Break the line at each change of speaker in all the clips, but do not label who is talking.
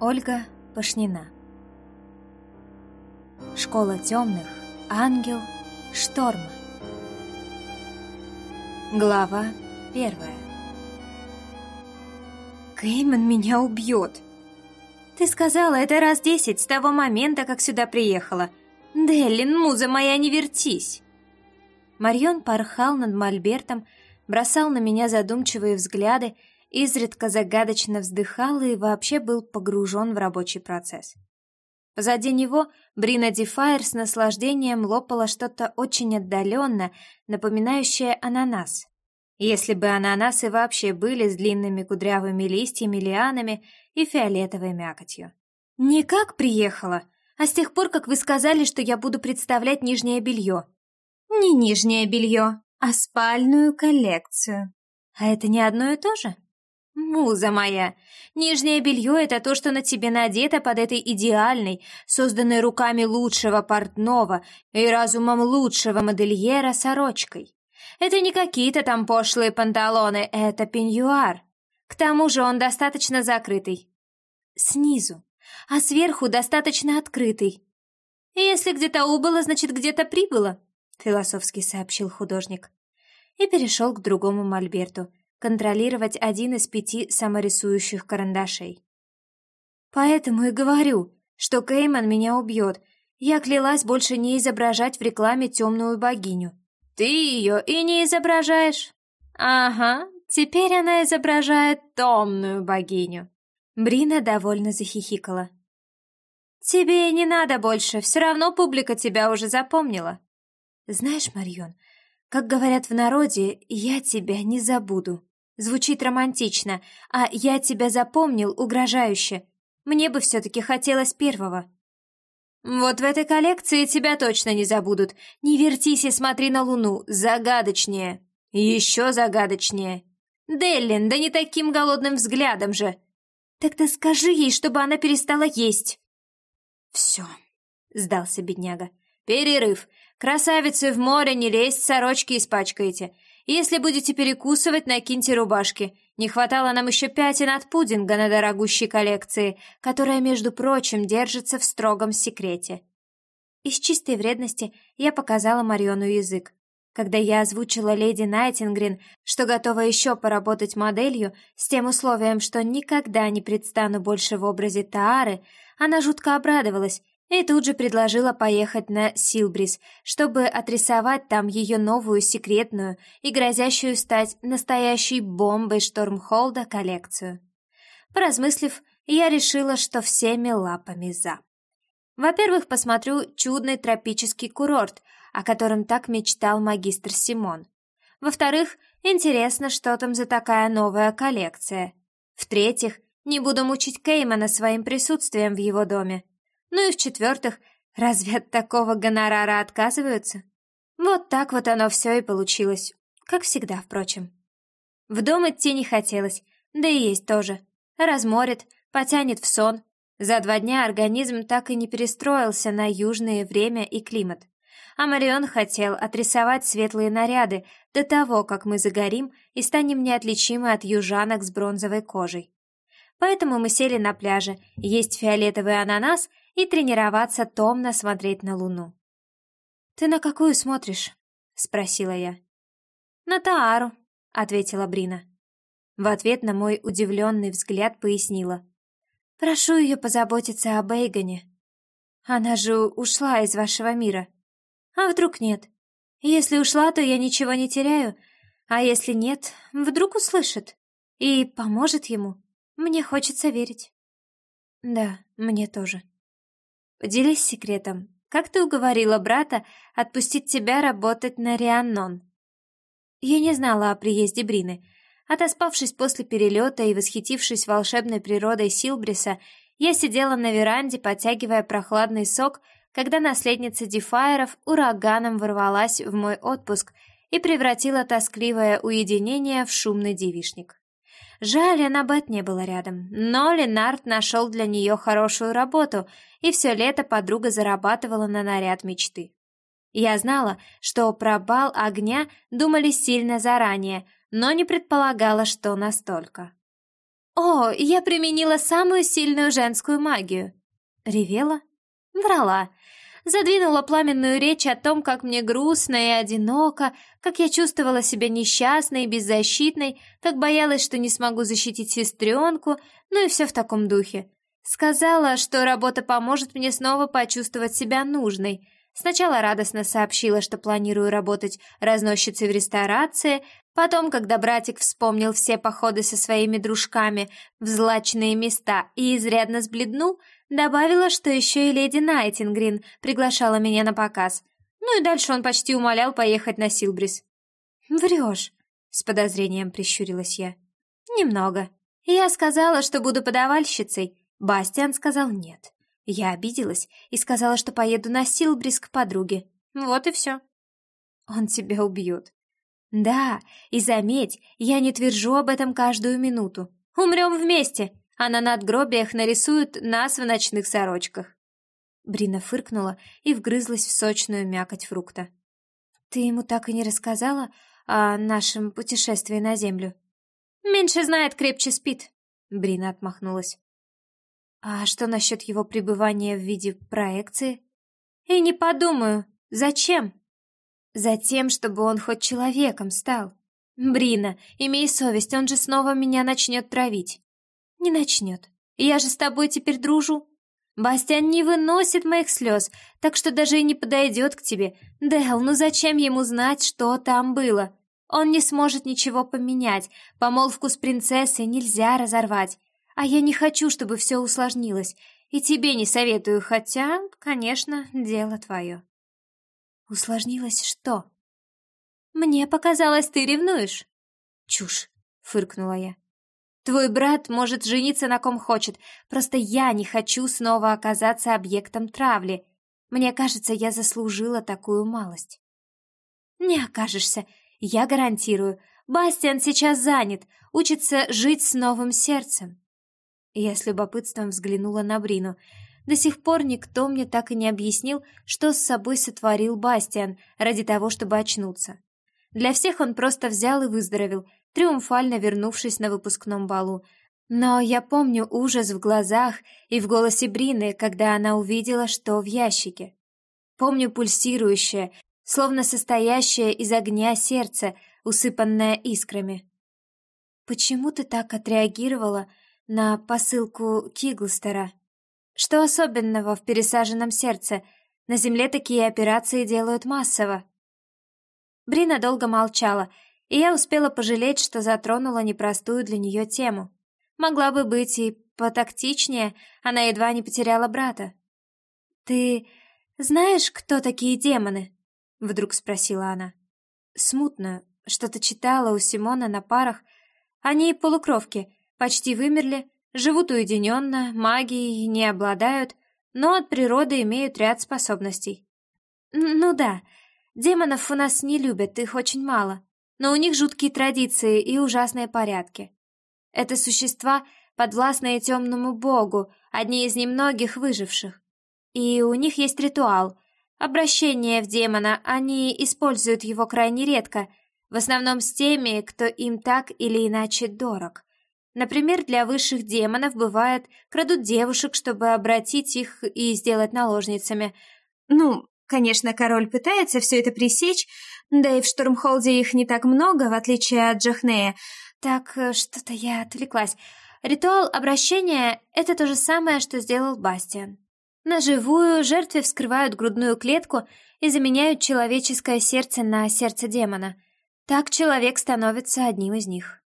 Ольга Пашнина Школа темных, ангел, шторма Глава первая Кейман меня убьет. Ты сказала это раз десять с того момента, как сюда приехала. Деллин, муза моя, не вертись. Марион порхал над мольбертом, бросал на меня задумчивые взгляды, изредка загадочно вздыхал и вообще был погружен в рабочий процесс. Позади него Брина Дефайр с наслаждением лопала что-то очень отдаленно, напоминающее ананас. Если бы ананасы вообще были с длинными кудрявыми листьями, лианами и фиолетовой мякотью. «Никак приехала, а с тех пор, как вы сказали, что я буду представлять нижнее белье». «Не нижнее белье, а спальную коллекцию». «А это не одно и то же?» «Муза моя! Нижнее белье — это то, что на тебе надето под этой идеальной, созданной руками лучшего портного и разумом лучшего модельера сорочкой. Это не какие-то там пошлые панталоны, это пеньюар. К тому же он достаточно закрытый. Снизу, а сверху достаточно открытый. «Если где-то убыло, значит, где-то прибыло», — философски сообщил художник. И перешел к другому мольберту — контролировать один из пяти саморисующих карандашей. Поэтому и говорю, что Кейман меня убьет. Я клялась больше не изображать в рекламе темную богиню. Ты ее и не изображаешь. Ага, теперь она изображает темную богиню. Брина довольно захихикала. Тебе не надо больше, все равно публика тебя уже запомнила. Знаешь, Марьон, как говорят в народе, я тебя не забуду. Звучит романтично, а «я тебя запомнил» угрожающе. Мне бы все-таки хотелось первого. Вот в этой коллекции тебя точно не забудут. Не вертись и смотри на Луну. Загадочнее. Еще загадочнее. Деллин, да не таким голодным взглядом же. Тогда скажи ей, чтобы она перестала есть. Все, сдался бедняга. Перерыв. Красавицы в море не лезть, сорочки испачкаете. Если будете перекусывать, накиньте рубашки. Не хватало нам еще пятен от пудинга на дорогущей коллекции, которая, между прочим, держится в строгом секрете. Из чистой вредности я показала Мариону язык. Когда я озвучила леди Найтингрин, что готова еще поработать моделью, с тем условием, что никогда не предстану больше в образе Таары, она жутко обрадовалась и тут же предложила поехать на Силбрис, чтобы отрисовать там ее новую секретную и грозящую стать настоящей бомбой Штормхолда коллекцию. Поразмыслив, я решила, что всеми лапами за. Во-первых, посмотрю чудный тропический курорт, о котором так мечтал магистр Симон. Во-вторых, интересно, что там за такая новая коллекция. В-третьих, не буду мучить Кеймана своим присутствием в его доме. Ну и в-четвертых, разве от такого гонорара отказываются? Вот так вот оно все и получилось. Как всегда, впрочем. В дом идти не хотелось, да и есть тоже. Разморит, потянет в сон. За два дня организм так и не перестроился на южное время и климат. А Марион хотел отрисовать светлые наряды до того, как мы загорим и станем неотличимы от южанок с бронзовой кожей. Поэтому мы сели на пляже, есть фиолетовый ананас и тренироваться томно смотреть на луну. «Ты на какую смотришь?» — спросила я. «На Таару», — ответила Брина. В ответ на мой удивленный взгляд пояснила. «Прошу ее позаботиться об Эйгоне. Она же ушла из вашего мира. А вдруг нет? Если ушла, то я ничего не теряю, а если нет, вдруг услышит и поможет ему. Мне хочется верить». «Да, мне тоже». Поделись секретом. Как ты уговорила брата отпустить тебя работать на Рианнон? Я не знала о приезде Брины. Отоспавшись после перелета и восхитившись волшебной природой Силбриса, я сидела на веранде, подтягивая прохладный сок, когда наследница Дефайеров ураганом ворвалась в мой отпуск и превратила тоскливое уединение в шумный девишник. Жаль, Аннабет не было рядом, но Ленард нашел для нее хорошую работу, и все лето подруга зарабатывала на наряд мечты. Я знала, что про бал огня думали сильно заранее, но не предполагала, что настолько. О, я применила самую сильную женскую магию. Ревела? Врала. Задвинула пламенную речь о том, как мне грустно и одиноко, как я чувствовала себя несчастной и беззащитной, как боялась, что не смогу защитить сестренку, ну и все в таком духе. Сказала, что работа поможет мне снова почувствовать себя нужной. Сначала радостно сообщила, что планирую работать разносчицей в ресторации, потом, когда братик вспомнил все походы со своими дружками в злачные места и изрядно сбледнул, добавила, что еще и леди Найтингрин приглашала меня на показ. Ну и дальше он почти умолял поехать на Силбрис. «Врешь», — с подозрением прищурилась я. «Немного. Я сказала, что буду подавальщицей. Бастиан сказал нет. Я обиделась и сказала, что поеду на Силбрис к подруге. Вот и все. Он тебя убьет. Да, и заметь, я не твержу об этом каждую минуту. Умрем вместе, а на надгробиях нарисуют нас в ночных сорочках. Брина фыркнула и вгрызлась в сочную мякоть фрукта. «Ты ему так и не рассказала о нашем путешествии на Землю?» «Меньше знает, крепче спит», — Брина отмахнулась. А что насчет его пребывания в виде проекции? И не подумаю. Зачем? Затем, чтобы он хоть человеком стал. Брина, имей совесть, он же снова меня начнет травить. Не начнет. Я же с тобой теперь дружу. Бастиан не выносит моих слез, так что даже и не подойдет к тебе. Дэл, ну зачем ему знать, что там было? Он не сможет ничего поменять. Помолвку с принцессой нельзя разорвать. А я не хочу, чтобы все усложнилось, и тебе не советую, хотя, конечно, дело твое. Усложнилось что? Мне показалось, ты ревнуешь. Чушь, фыркнула я. Твой брат может жениться на ком хочет, просто я не хочу снова оказаться объектом травли. Мне кажется, я заслужила такую малость. Не окажешься, я гарантирую. Бастиан сейчас занят, учится жить с новым сердцем. Я с любопытством взглянула на Брину. До сих пор никто мне так и не объяснил, что с собой сотворил Бастиан ради того, чтобы очнуться. Для всех он просто взял и выздоровел, триумфально вернувшись на выпускном балу. Но я помню ужас в глазах и в голосе Брины, когда она увидела, что в ящике. Помню пульсирующее, словно состоящее из огня сердце, усыпанное искрами. «Почему ты так отреагировала?» На посылку Киглстера. Что особенного в пересаженном сердце? На Земле такие операции делают массово. Брина долго молчала, и я успела пожалеть, что затронула непростую для нее тему. Могла бы быть и потактичнее, она едва не потеряла брата. «Ты знаешь, кто такие демоны?» — вдруг спросила она. Смутно, что-то читала у Симона на парах. Они полукровки, почти вымерли, живут уединенно, магией не обладают, но от природы имеют ряд способностей. Ну да, демонов у нас не любят, их очень мало, но у них жуткие традиции и ужасные порядки. Это существа, подвластные темному богу, одни из немногих выживших. И у них есть ритуал. Обращение в демона, они используют его крайне редко, в основном с теми, кто им так или иначе дорог. Например, для высших демонов бывает, крадут девушек, чтобы обратить их и сделать наложницами. Ну, конечно, король пытается все это пресечь, да и в Штормхолде их не так много, в отличие от Джахнея. Так, э, что-то я отвлеклась. Ритуал обращения — это то же самое, что сделал Бастиан. На живую жертве вскрывают грудную клетку и заменяют человеческое сердце на сердце демона. Так человек становится одним из них.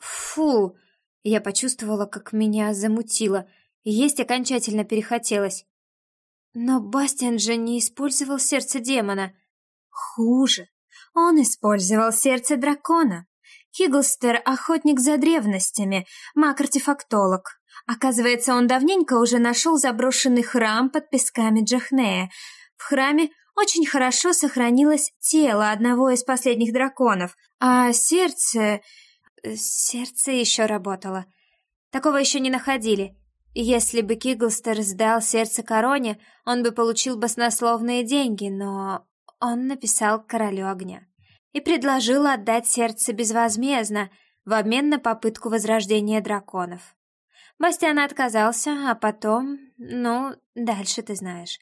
Фу! Я почувствовала, как меня замутило. Есть окончательно перехотелось. Но Бастиан же не использовал сердце демона. Хуже. Он использовал сердце дракона. Киглстер — охотник за древностями, маг-артефактолог. Оказывается, он давненько уже нашел заброшенный храм под песками Джахнея. В храме очень хорошо сохранилось тело одного из последних драконов, а сердце... Сердце еще работало. Такого еще не находили. Если бы Киглстер сдал сердце короне, он бы получил баснословные деньги, но он написал королю огня и предложил отдать сердце безвозмездно, в обмен на попытку возрождения драконов. Бастиан отказался, а потом... Ну, дальше ты знаешь.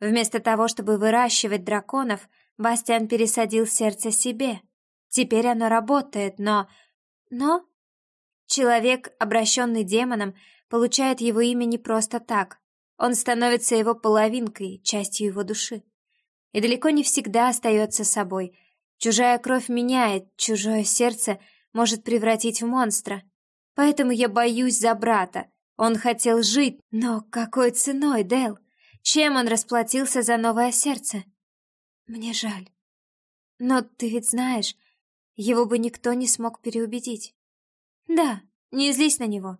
Вместо того, чтобы выращивать драконов, Бастиан пересадил сердце себе. Теперь оно работает, но... Но... Человек, обращенный демоном, получает его имя не просто так. Он становится его половинкой, частью его души. И далеко не всегда остается собой. Чужая кровь меняет, чужое сердце может превратить в монстра. Поэтому я боюсь за брата. Он хотел жить, но какой ценой, Дэл? Чем он расплатился за новое сердце? Мне жаль. Но ты ведь знаешь, его бы никто не смог переубедить. Да, не злись на него.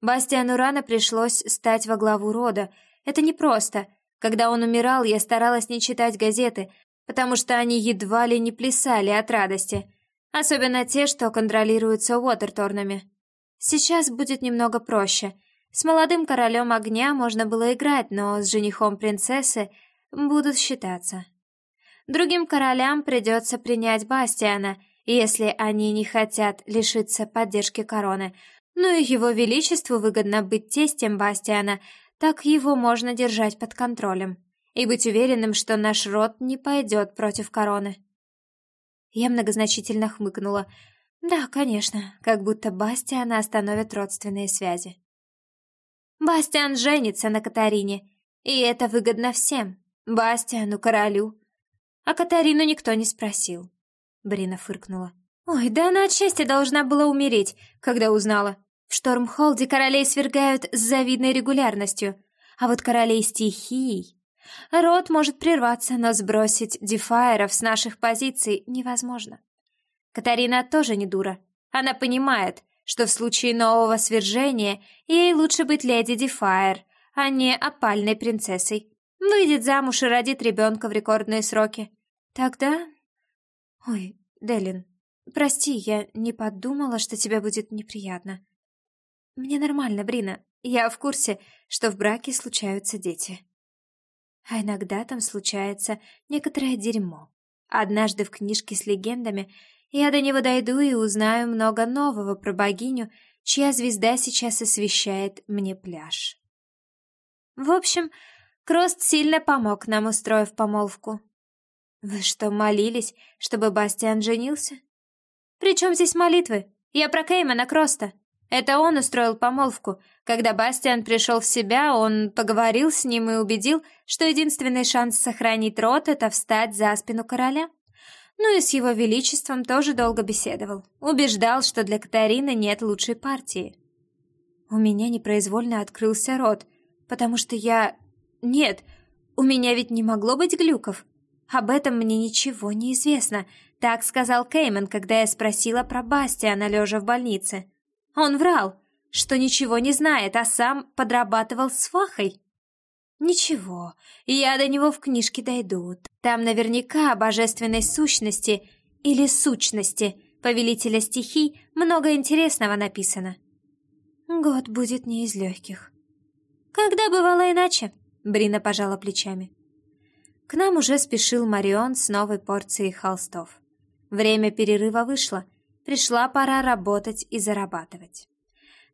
Бастиану рано пришлось стать во главу рода. Это непросто. Когда он умирал, я старалась не читать газеты, потому что они едва ли не плясали от радости. Особенно те, что контролируются Уотерторнами. Сейчас будет немного проще. С молодым королем огня можно было играть, но с женихом принцессы будут считаться. Другим королям придется принять Бастиана, если они не хотят лишиться поддержки короны. Ну и его величеству выгодно быть тестем Бастиана, так его можно держать под контролем и быть уверенным, что наш род не пойдет против короны. Я многозначительно хмыкнула. Да, конечно, как будто Бастиана остановит родственные связи. Бастиан женится на Катарине, и это выгодно всем. Бастиану, королю. А Катарину никто не спросил. Брина фыркнула. Ой, да она от счастья должна была умереть, когда узнала. В Штормхолде королей свергают с завидной регулярностью, а вот королей стихий... Род может прерваться, но сбросить дефайеров с наших позиций невозможно. Катарина тоже не дура. Она понимает, что в случае нового свержения ей лучше быть леди Дефайр, а не опальной принцессой. Выйдет замуж и родит ребенка в рекордные сроки. Тогда... Ой, Делин, прости, я не подумала, что тебе будет неприятно. Мне нормально, Брина. Я в курсе, что в браке случаются дети. А иногда там случается некоторое дерьмо. Однажды в книжке с легендами я до него дойду и узнаю много нового про богиню, чья звезда сейчас освещает мне пляж. В общем, Крост сильно помог нам, устроив помолвку. Вы что, молились, чтобы Бастиан женился? При чем здесь молитвы? Я про Кеймана Кроста. Это он устроил помолвку. Когда Бастиан пришел в себя, он поговорил с ним и убедил, что единственный шанс сохранить род — это встать за спину короля. Ну и с его величеством тоже долго беседовал. Убеждал, что для Катарины нет лучшей партии. У меня непроизвольно открылся рот, потому что я... Нет, у меня ведь не могло быть глюков. Об этом мне ничего не известно. Так сказал Кейман, когда я спросила про Бастиана, лежа в больнице. Он врал, что ничего не знает, а сам подрабатывал с Фахой. Ничего, я до него в книжке дойду. Там наверняка о божественной сущности или сущности повелителя стихий много интересного написано. Год будет не из легких. Когда бывало иначе? Брина пожала плечами. К нам уже спешил Марион с новой порцией холстов. Время перерыва вышло, пришла пора работать и зарабатывать.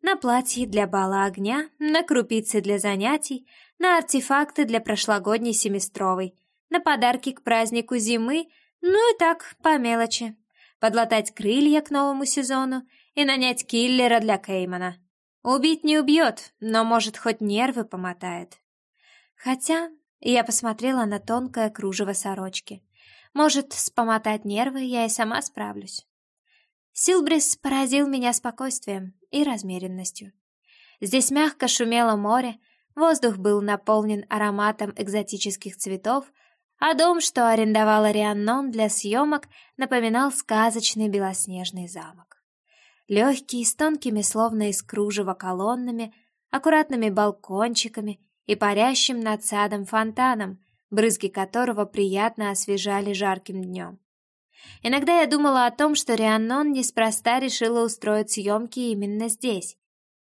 На платье для бала огня, на крупицы для занятий, на артефакты для прошлогодней семестровой, на подарки к празднику зимы, ну и так, по мелочи. Подлатать крылья к новому сезону и нанять киллера для Кеймана. Убить не убьет, но, может, хоть нервы помотает. Хотя я посмотрела на тонкое кружево сорочки. Может, спомотать нервы я и сама справлюсь. Силбрис поразил меня спокойствием и размеренностью. Здесь мягко шумело море, Воздух был наполнен ароматом экзотических цветов, а дом, что арендовала Рианнон для съемок, напоминал сказочный белоснежный замок. Легкий, с тонкими, словно из кружева колоннами, аккуратными балкончиками и парящим над садом фонтаном, брызги которого приятно освежали жарким днем. Иногда я думала о том, что Рианнон неспроста решила устроить съемки именно здесь,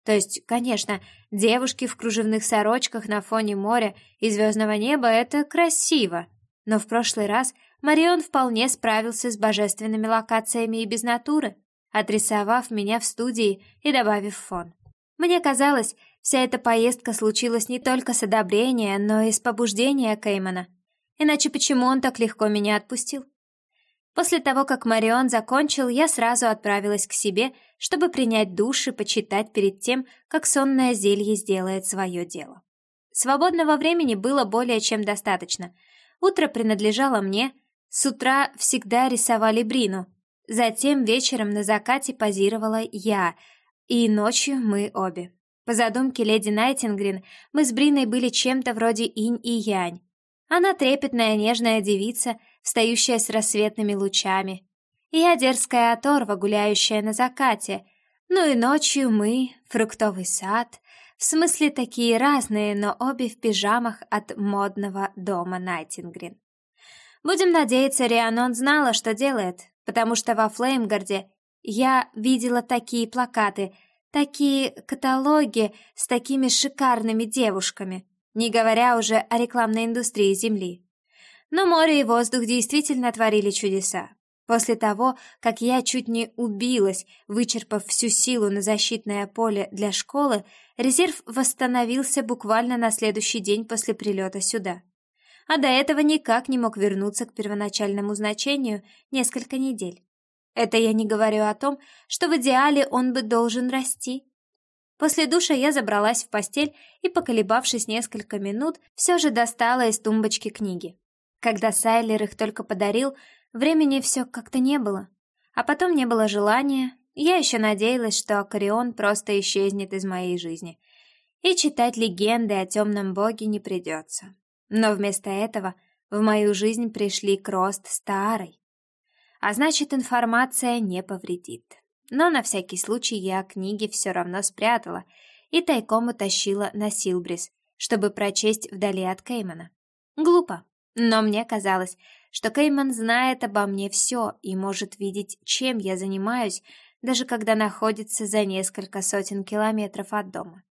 то есть, конечно, девушки в кружевных сорочках на фоне моря и звездного неба — это красиво. Но в прошлый раз Марион вполне справился с божественными локациями и без натуры. отрисовав меня в студии и добавив фон. Мне казалось, вся эта поездка случилась не только с одобрения, но и с побуждения Кеймана. Иначе почему он так легко меня отпустил? После того, как Марион закончил, я сразу отправилась к себе, чтобы принять душ и почитать перед тем, как сонное зелье сделает свое дело. Свободного времени было более чем достаточно. Утро принадлежало мне, с утра всегда рисовали Брину, затем вечером на закате позировала я, и ночью мы обе. По задумке леди Найтингрин, мы с Бриной были чем-то вроде инь и янь. Она трепетная, нежная девица, встающая с рассветными лучами. Я дерзкая оторва, гуляющая на закате. Ну и ночью мы, фруктовый сад, в смысле такие разные, но обе в пижамах от модного дома Найтингрин. Будем надеяться, Рианон знала, что делает, потому что во Флеймгарде я видела такие плакаты, такие каталоги с такими шикарными девушками, не говоря уже о рекламной индустрии Земли. Но море и воздух действительно творили чудеса. После того, как я чуть не убилась, вычерпав всю силу на защитное поле для школы, резерв восстановился буквально на следующий день после прилета сюда. А до этого никак не мог вернуться к первоначальному значению несколько недель. Это я не говорю о том, что в идеале он бы должен расти. После душа я забралась в постель и, поколебавшись несколько минут, все же достала из тумбочки книги. Когда Сайлер их только подарил, времени все как-то не было. А потом не было желания. Я еще надеялась, что Акарион просто исчезнет из моей жизни. И читать легенды о темном боге не придется. Но вместо этого в мою жизнь пришли Крост старый. А значит, информация не повредит. Но на всякий случай я книги все равно спрятала и тайком утащила на Силбрис, чтобы прочесть вдали от Кеймана. Глупо. Но мне казалось, что Кейман знает обо мне все и может видеть, чем я занимаюсь, даже когда находится за несколько сотен километров от дома.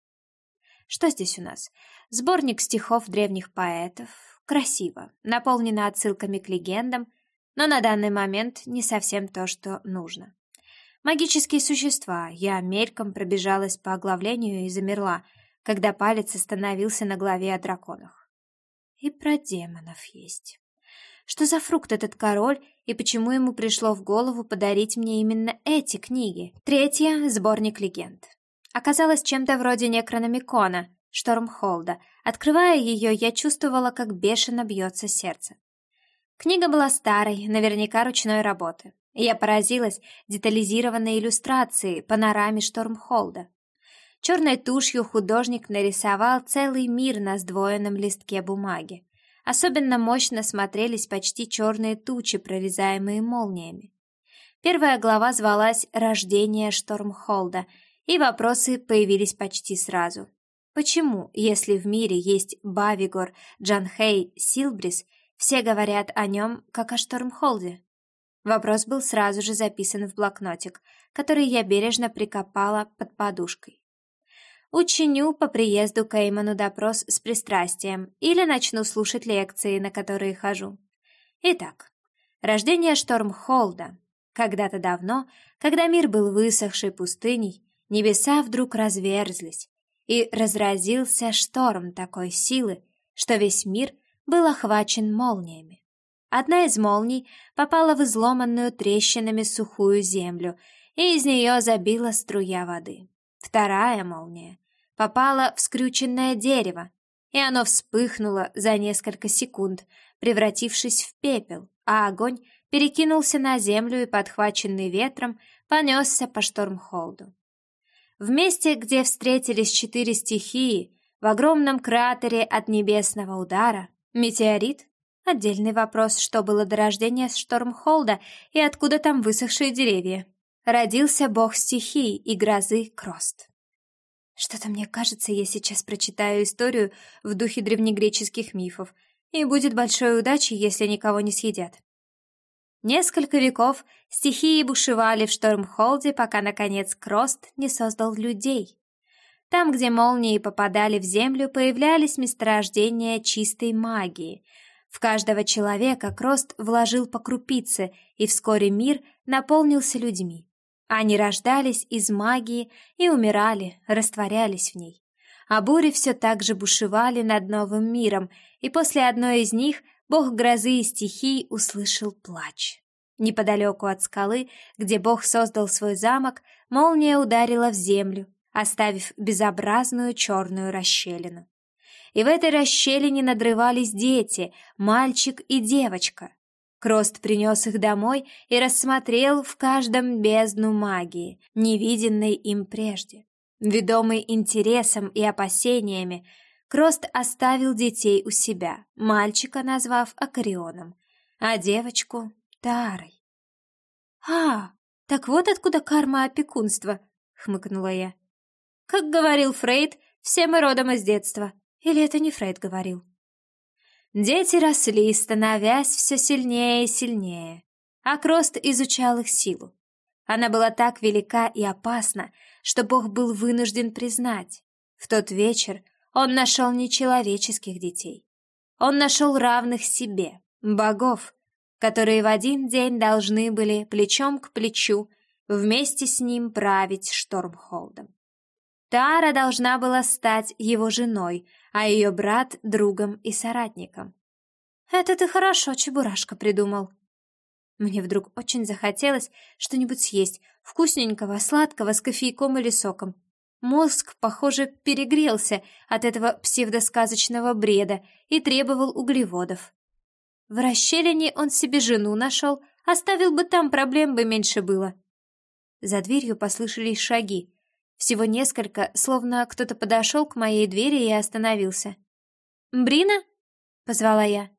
Что здесь у нас? Сборник стихов древних поэтов. Красиво, наполнено отсылками к легендам, но на данный момент не совсем то, что нужно. Магические существа. Я мельком пробежалась по оглавлению и замерла, когда палец остановился на главе о драконах. И про демонов есть. Что за фрукт этот король, и почему ему пришло в голову подарить мне именно эти книги? Третья — сборник легенд. Оказалось чем-то вроде некрономикона, Штормхолда. Открывая ее, я чувствовала, как бешено бьется сердце. Книга была старой, наверняка ручной работы. Я поразилась детализированной иллюстрацией, панораме Штормхолда. Черной тушью художник нарисовал целый мир на сдвоенном листке бумаги. Особенно мощно смотрелись почти черные тучи, прорезаемые молниями. Первая глава звалась «Рождение Штормхолда», и вопросы появились почти сразу. Почему, если в мире есть Бавигор, Джанхей, Силбрис, все говорят о нем как о Штормхолде? Вопрос был сразу же записан в блокнотик, который я бережно прикопала под подушкой. Учиню по приезду к Эймону допрос с пристрастием или начну слушать лекции, на которые хожу. Итак, рождение Штормхолда. Когда-то давно, когда мир был высохшей пустыней, небеса вдруг разверзлись, и разразился шторм такой силы, что весь мир был охвачен молниями. Одна из молний попала в изломанную трещинами сухую землю, и из нее забила струя воды. Вторая молния попала в скрюченное дерево, и оно вспыхнуло за несколько секунд, превратившись в пепел, а огонь перекинулся на землю и, подхваченный ветром, понесся по Штормхолду. В месте, где встретились четыре стихии, в огромном кратере от небесного удара, метеорит? Отдельный вопрос, что было до рождения Штормхолда и откуда там высохшие деревья родился бог стихий и грозы Крост. Что-то мне кажется, я сейчас прочитаю историю в духе древнегреческих мифов, и будет большой удачей, если никого не съедят. Несколько веков стихии бушевали в Штормхолде, пока, наконец, Крост не создал людей. Там, где молнии попадали в землю, появлялись месторождения чистой магии. В каждого человека Крост вложил по крупице, и вскоре мир наполнился людьми. Они рождались из магии и умирали, растворялись в ней. А бури все так же бушевали над новым миром, и после одной из них бог грозы и стихий услышал плач. Неподалеку от скалы, где бог создал свой замок, молния ударила в землю, оставив безобразную черную расщелину. И в этой расщелине надрывались дети, мальчик и девочка. Крост принес их домой и рассмотрел в каждом бездну магии, невиденной им прежде. Ведомый интересом и опасениями, Крост оставил детей у себя, мальчика назвав Акарионом, а девочку — Тарой. «А, так вот откуда карма опекунства», — хмыкнула я. «Как говорил Фрейд, все мы родом из детства. Или это не Фрейд говорил?» Дети росли, становясь все сильнее и сильнее, а Крост изучал их силу. Она была так велика и опасна, что Бог был вынужден признать. В тот вечер он нашел нечеловеческих детей. Он нашел равных себе, богов, которые в один день должны были плечом к плечу вместе с ним править Штормхолдом. Тара должна была стать его женой, а ее брат — другом и соратником. «Это ты хорошо, Чебурашка, придумал». Мне вдруг очень захотелось что-нибудь съесть, вкусненького, сладкого, с кофейком или соком. Мозг, похоже, перегрелся от этого псевдосказочного бреда и требовал углеводов. В расщелине он себе жену нашел, оставил бы там, проблем бы меньше было. За дверью послышались шаги. Всего несколько, словно кто-то подошел к моей двери и остановился. «Брина?» — позвала я.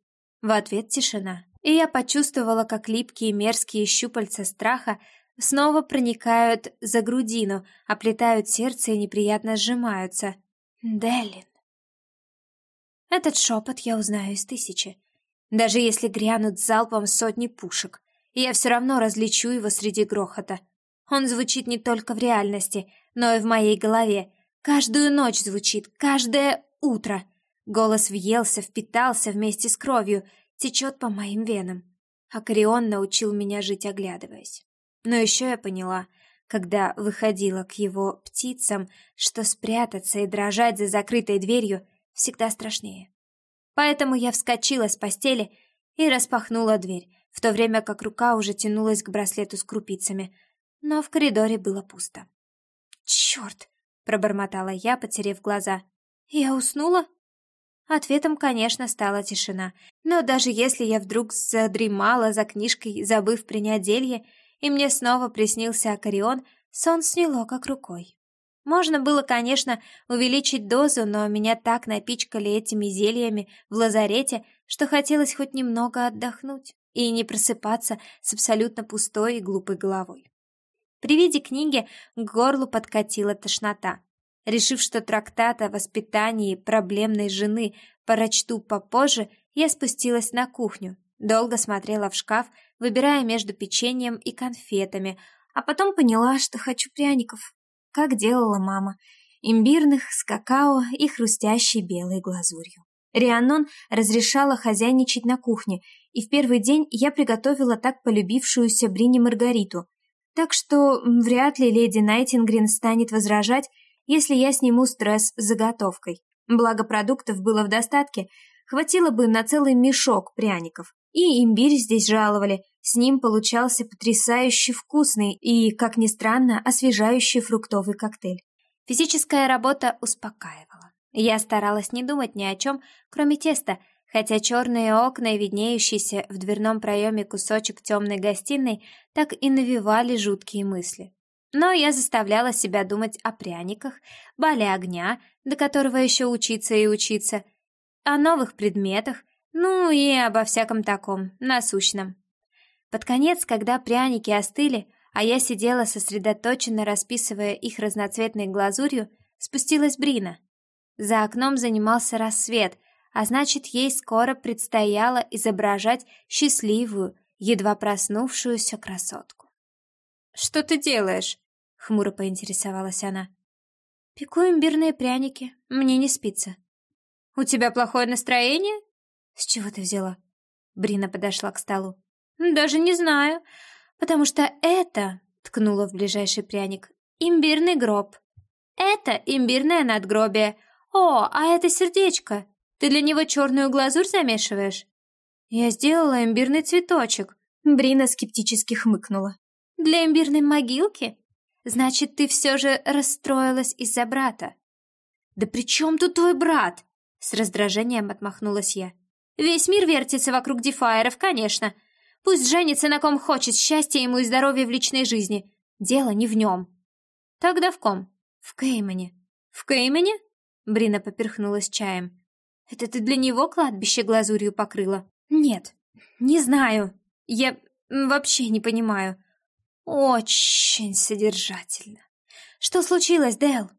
В ответ тишина, и я почувствовала, как липкие мерзкие щупальца страха снова проникают за грудину, оплетают сердце и неприятно сжимаются. Делин. Этот шепот я узнаю из тысячи. Даже если грянут залпом сотни пушек, я все равно различу его среди грохота. Он звучит не только в реальности, но и в моей голове. Каждую ночь звучит, каждое утро. Голос въелся, впитался вместе с кровью, течет по моим венам. Акарион научил меня жить, оглядываясь. Но еще я поняла, когда выходила к его птицам, что спрятаться и дрожать за закрытой дверью всегда страшнее. Поэтому я вскочила с постели и распахнула дверь, в то время как рука уже тянулась к браслету с крупицами, но в коридоре было пусто. «Черт!» — пробормотала я, потерев глаза. «Я уснула?» Ответом, конечно, стала тишина, но даже если я вдруг задремала за книжкой, забыв принять зелье, и мне снова приснился Акарион, сон сняло как рукой. Можно было, конечно, увеличить дозу, но меня так напичкали этими зельями в лазарете, что хотелось хоть немного отдохнуть и не просыпаться с абсолютно пустой и глупой головой. При виде книги к горлу подкатила тошнота. Решив, что трактат о воспитании проблемной жены прочту попозже, я спустилась на кухню, долго смотрела в шкаф, выбирая между печеньем и конфетами, а потом поняла, что хочу пряников, как делала мама, имбирных с какао и хрустящей белой глазурью. Рианон разрешала хозяйничать на кухне, и в первый день я приготовила так полюбившуюся Брине Маргариту, так что вряд ли леди Найтингрин станет возражать, если я сниму стресс с заготовкой. Благо продуктов было в достатке, хватило бы на целый мешок пряников. И имбирь здесь жаловали, с ним получался потрясающе вкусный и, как ни странно, освежающий фруктовый коктейль. Физическая работа успокаивала. Я старалась не думать ни о чем, кроме теста, хотя черные окна и виднеющийся в дверном проеме кусочек темной гостиной так и навевали жуткие мысли. Но я заставляла себя думать о пряниках, бале огня, до которого еще учиться и учиться, о новых предметах, ну и обо всяком таком, насущном. Под конец, когда пряники остыли, а я сидела сосредоточенно расписывая их разноцветной глазурью, спустилась Брина. За окном занимался рассвет, а значит, ей скоро предстояло изображать счастливую, едва проснувшуюся красотку. «Что ты делаешь?» — хмуро поинтересовалась она. «Пеку имбирные пряники, мне не спится». «У тебя плохое настроение?» «С чего ты взяла?» Брина подошла к столу. «Даже не знаю, потому что это — ткнула в ближайший пряник. «Имбирный гроб. Это имбирное надгробие. О, а это сердечко. Ты для него черную глазурь замешиваешь?» «Я сделала имбирный цветочек», — Брина скептически хмыкнула. «Для имбирной могилки? Значит, ты все же расстроилась из-за брата». «Да при чем тут твой брат?» — с раздражением отмахнулась я. «Весь мир вертится вокруг дефайеров, конечно. Пусть женится на ком хочет, счастья ему и здоровья в личной жизни. Дело не в нем». «Тогда в ком?» «В Кеймане». «В Кеймане?» Брина поперхнулась чаем. «Это ты для него кладбище глазурью покрыла?» «Нет, не знаю. Я вообще не понимаю. Очень содержательно. Что случилось, Дэл?»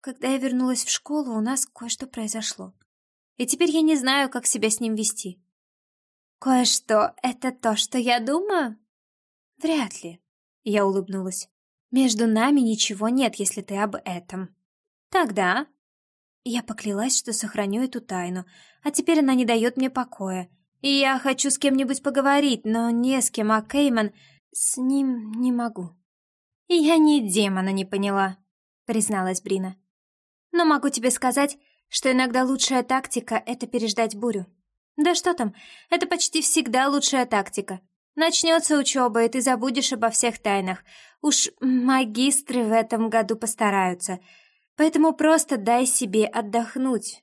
Когда я вернулась в школу, у нас кое-что произошло. И теперь я не знаю, как себя с ним вести. «Кое-что — это то, что я думаю?» «Вряд ли», — я улыбнулась. «Между нами ничего нет, если ты об этом». «Тогда...» Я поклялась, что сохраню эту тайну, а теперь она не дает мне покоя. И я хочу с кем-нибудь поговорить, но не с кем, а Кейман... С ним не могу. Я ни демона не поняла, призналась Брина. Но могу тебе сказать, что иногда лучшая тактика — это переждать бурю. Да что там, это почти всегда лучшая тактика. Начнется учеба, и ты забудешь обо всех тайнах. Уж магистры в этом году постараются. Поэтому просто дай себе отдохнуть.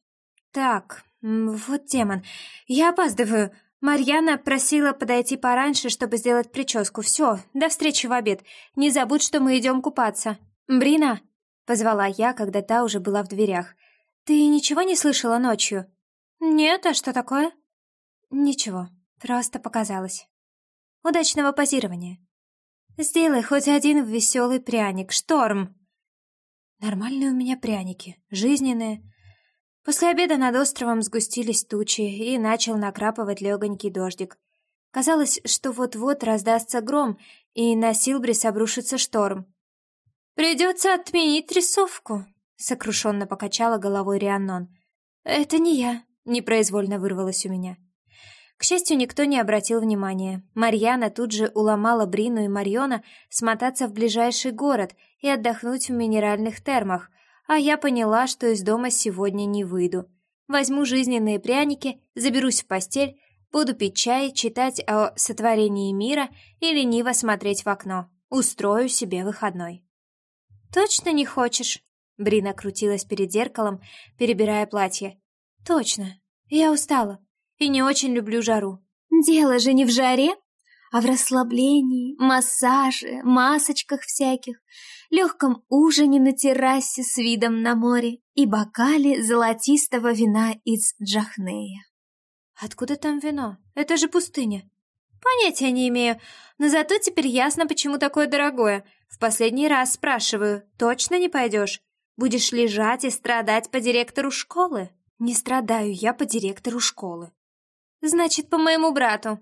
Так, вот демон. Я опаздываю. Марьяна просила подойти пораньше, чтобы сделать прическу. Все, до встречи в обед. Не забудь, что мы идем купаться. Брина, позвала я, когда та уже была в дверях. Ты ничего не слышала ночью? Нет, а что такое? Ничего, просто показалось. Удачного позирования. Сделай хоть один веселый пряник, шторм. Нормальные у меня пряники, жизненные. После обеда над островом сгустились тучи, и начал накрапывать легонький дождик. Казалось, что вот-вот раздастся гром, и на Силбрис обрушится шторм. «Придется отменить рисовку», — сокрушенно покачала головой Рианнон. «Это не я», — непроизвольно вырвалось у меня. К счастью, никто не обратил внимания. Марьяна тут же уломала Брину и Мариона смотаться в ближайший город и отдохнуть в минеральных термах, а я поняла, что из дома сегодня не выйду. Возьму жизненные пряники, заберусь в постель, буду пить чай, читать о сотворении мира и лениво смотреть в окно. Устрою себе выходной. «Точно не хочешь?» Брина крутилась перед зеркалом, перебирая платье. «Точно. Я устала и не очень люблю жару». «Дело же не в жаре, а в расслаблении, массаже, масочках всяких, легком ужине на террасе с видом на море и бокале золотистого вина из Джахнея. Откуда там вино? Это же пустыня. Понятия не имею, но зато теперь ясно, почему такое дорогое. В последний раз спрашиваю, точно не пойдешь? Будешь лежать и страдать по директору школы? Не страдаю я по директору школы. Значит, по моему брату.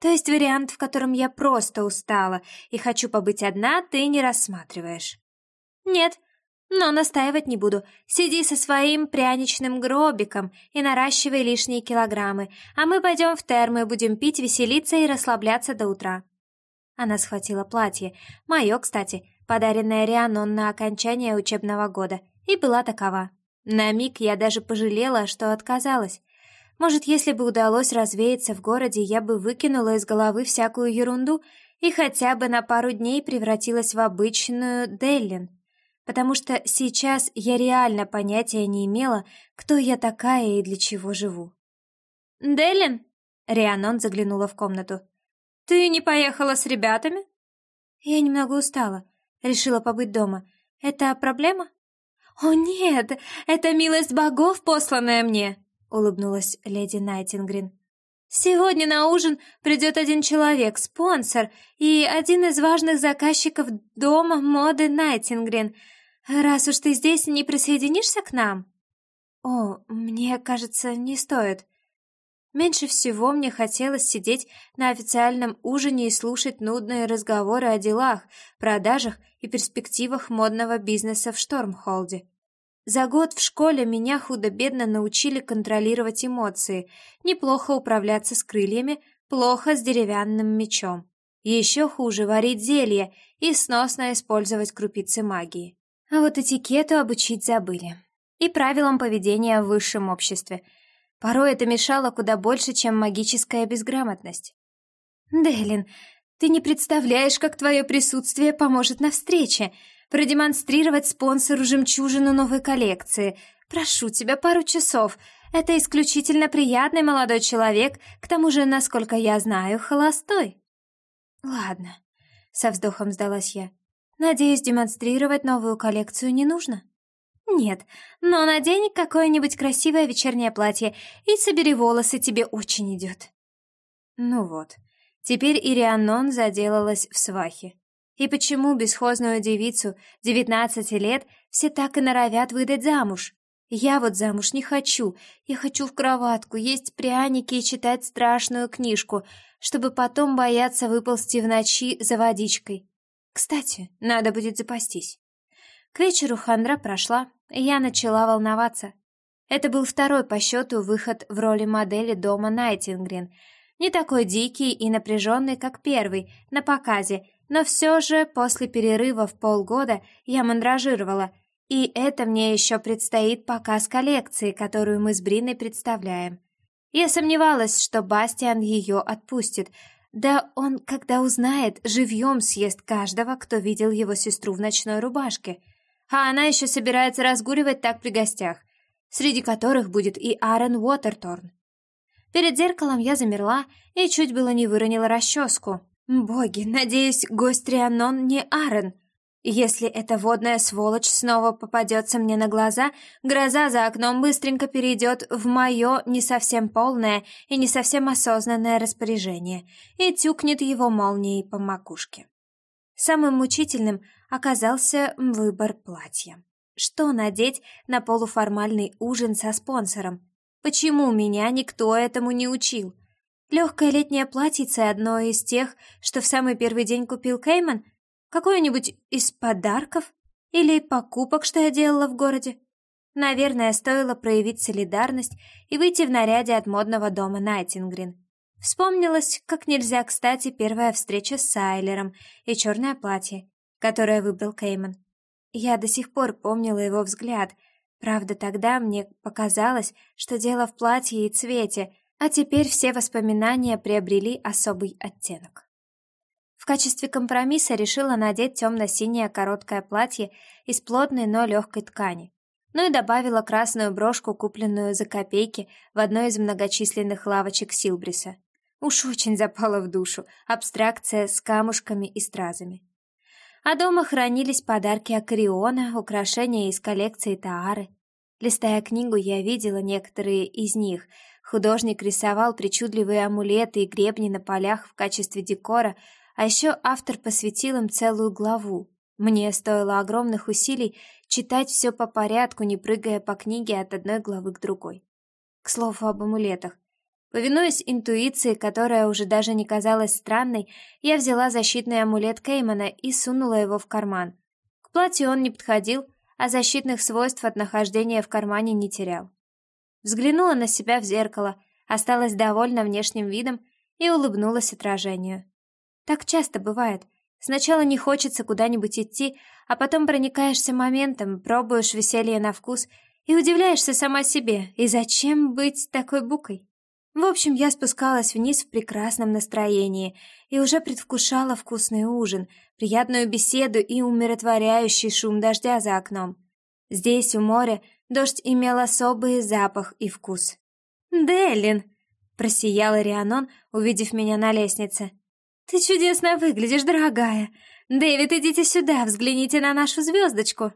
То есть вариант, в котором я просто устала и хочу побыть одна, ты не рассматриваешь. Нет, но настаивать не буду. Сиди со своим пряничным гробиком и наращивай лишние килограммы, а мы пойдем в термы, будем пить, веселиться и расслабляться до утра. Она схватила платье, мое, кстати, подаренное Рианон на окончание учебного года, и была такова. На миг я даже пожалела, что отказалась. Может, если бы удалось развеяться в городе, я бы выкинула из головы всякую ерунду и хотя бы на пару дней превратилась в обычную Деллин. Потому что сейчас я реально понятия не имела, кто я такая и для чего живу. «Деллин?» — Рианон заглянула в комнату. «Ты не поехала с ребятами?» «Я немного устала. Решила побыть дома. Это проблема?» «О нет, это милость богов, посланная мне!» — улыбнулась леди Найтингрин. «Сегодня на ужин придет один человек, спонсор, и один из важных заказчиков дома моды Найтингрин. Раз уж ты здесь, не присоединишься к нам?» «О, мне кажется, не стоит. Меньше всего мне хотелось сидеть на официальном ужине и слушать нудные разговоры о делах, продажах и перспективах модного бизнеса в Штормхолде. За год в школе меня худо-бедно научили контролировать эмоции, неплохо управляться с крыльями, плохо с деревянным мечом. Еще хуже варить зелье и сносно использовать крупицы магии. А вот этикету обучить забыли. И правилам поведения в высшем обществе. Порой это мешало куда больше, чем магическая безграмотность. «Делин, ты не представляешь, как твое присутствие поможет на встрече. Продемонстрировать спонсору жемчужину новой коллекции. Прошу тебя пару часов. Это исключительно приятный молодой человек, к тому же, насколько я знаю, холостой». «Ладно», — со вздохом сдалась я. «Надеюсь, демонстрировать новую коллекцию не нужно?» «Нет, но надень какое-нибудь красивое вечернее платье и собери волосы, тебе очень идет». Ну вот, теперь Ирианон заделалась в свахе. И почему бесхозную девицу девятнадцати лет все так и норовят выдать замуж? Я вот замуж не хочу. Я хочу в кроватку, есть пряники и читать страшную книжку, чтобы потом бояться выползти в ночи за водичкой. Кстати, надо будет запастись. К вечеру хандра прошла, и я начала волноваться. Это был второй по счету выход в роли модели дома Найтингрин. Не такой дикий и напряженный, как первый, на показе, но все же после перерыва в полгода я мандражировала — и это мне еще предстоит показ коллекции, которую мы с Бриной представляем. Я сомневалась, что Бастиан ее отпустит. Да он, когда узнает, живьем съест каждого, кто видел его сестру в ночной рубашке. А она еще собирается разгуливать так при гостях, среди которых будет и Аарон Уотерторн. Перед зеркалом я замерла и чуть было не выронила расческу. Боги, надеюсь, гость Рианон не Аарон. Если эта водная сволочь снова попадется мне на глаза, гроза за окном быстренько перейдет в мое не совсем полное и не совсем осознанное распоряжение и тюкнет его молнией по макушке. Самым мучительным оказался выбор платья. Что надеть на полуформальный ужин со спонсором? Почему меня никто этому не учил? Легкое летнее платьице одно из тех, что в самый первый день купил Кейман — Какой-нибудь из подарков или покупок, что я делала в городе? Наверное, стоило проявить солидарность и выйти в наряде от модного дома Найтингрин. Вспомнилась, как нельзя кстати, первая встреча с Сайлером и черное платье, которое выбрал Кейман. Я до сих пор помнила его взгляд. Правда, тогда мне показалось, что дело в платье и цвете, а теперь все воспоминания приобрели особый оттенок. В качестве компромисса решила надеть темно-синее короткое платье из плотной, но легкой ткани. Ну и добавила красную брошку, купленную за копейки в одной из многочисленных лавочек Силбриса. Уж очень запала в душу абстракция с камушками и стразами. А дома хранились подарки Акариона, украшения из коллекции Таары. Листая книгу, я видела некоторые из них. Художник рисовал причудливые амулеты и гребни на полях в качестве декора, а еще автор посвятил им целую главу. Мне стоило огромных усилий читать все по порядку, не прыгая по книге от одной главы к другой. К слову об амулетах. Повинуясь интуиции, которая уже даже не казалась странной, я взяла защитный амулет Кеймана и сунула его в карман. К платью он не подходил, а защитных свойств от нахождения в кармане не терял. Взглянула на себя в зеркало, осталась довольна внешним видом и улыбнулась отражению. Так часто бывает. Сначала не хочется куда-нибудь идти, а потом проникаешься моментом, пробуешь веселье на вкус и удивляешься сама себе, и зачем быть такой букой? В общем, я спускалась вниз в прекрасном настроении и уже предвкушала вкусный ужин, приятную беседу и умиротворяющий шум дождя за окном. Здесь, у моря, дождь имел особый запах и вкус. «Деллин!» — просияла Рианон, увидев меня на лестнице. «Ты чудесно выглядишь, дорогая! Дэвид, идите сюда, взгляните на нашу звездочку!»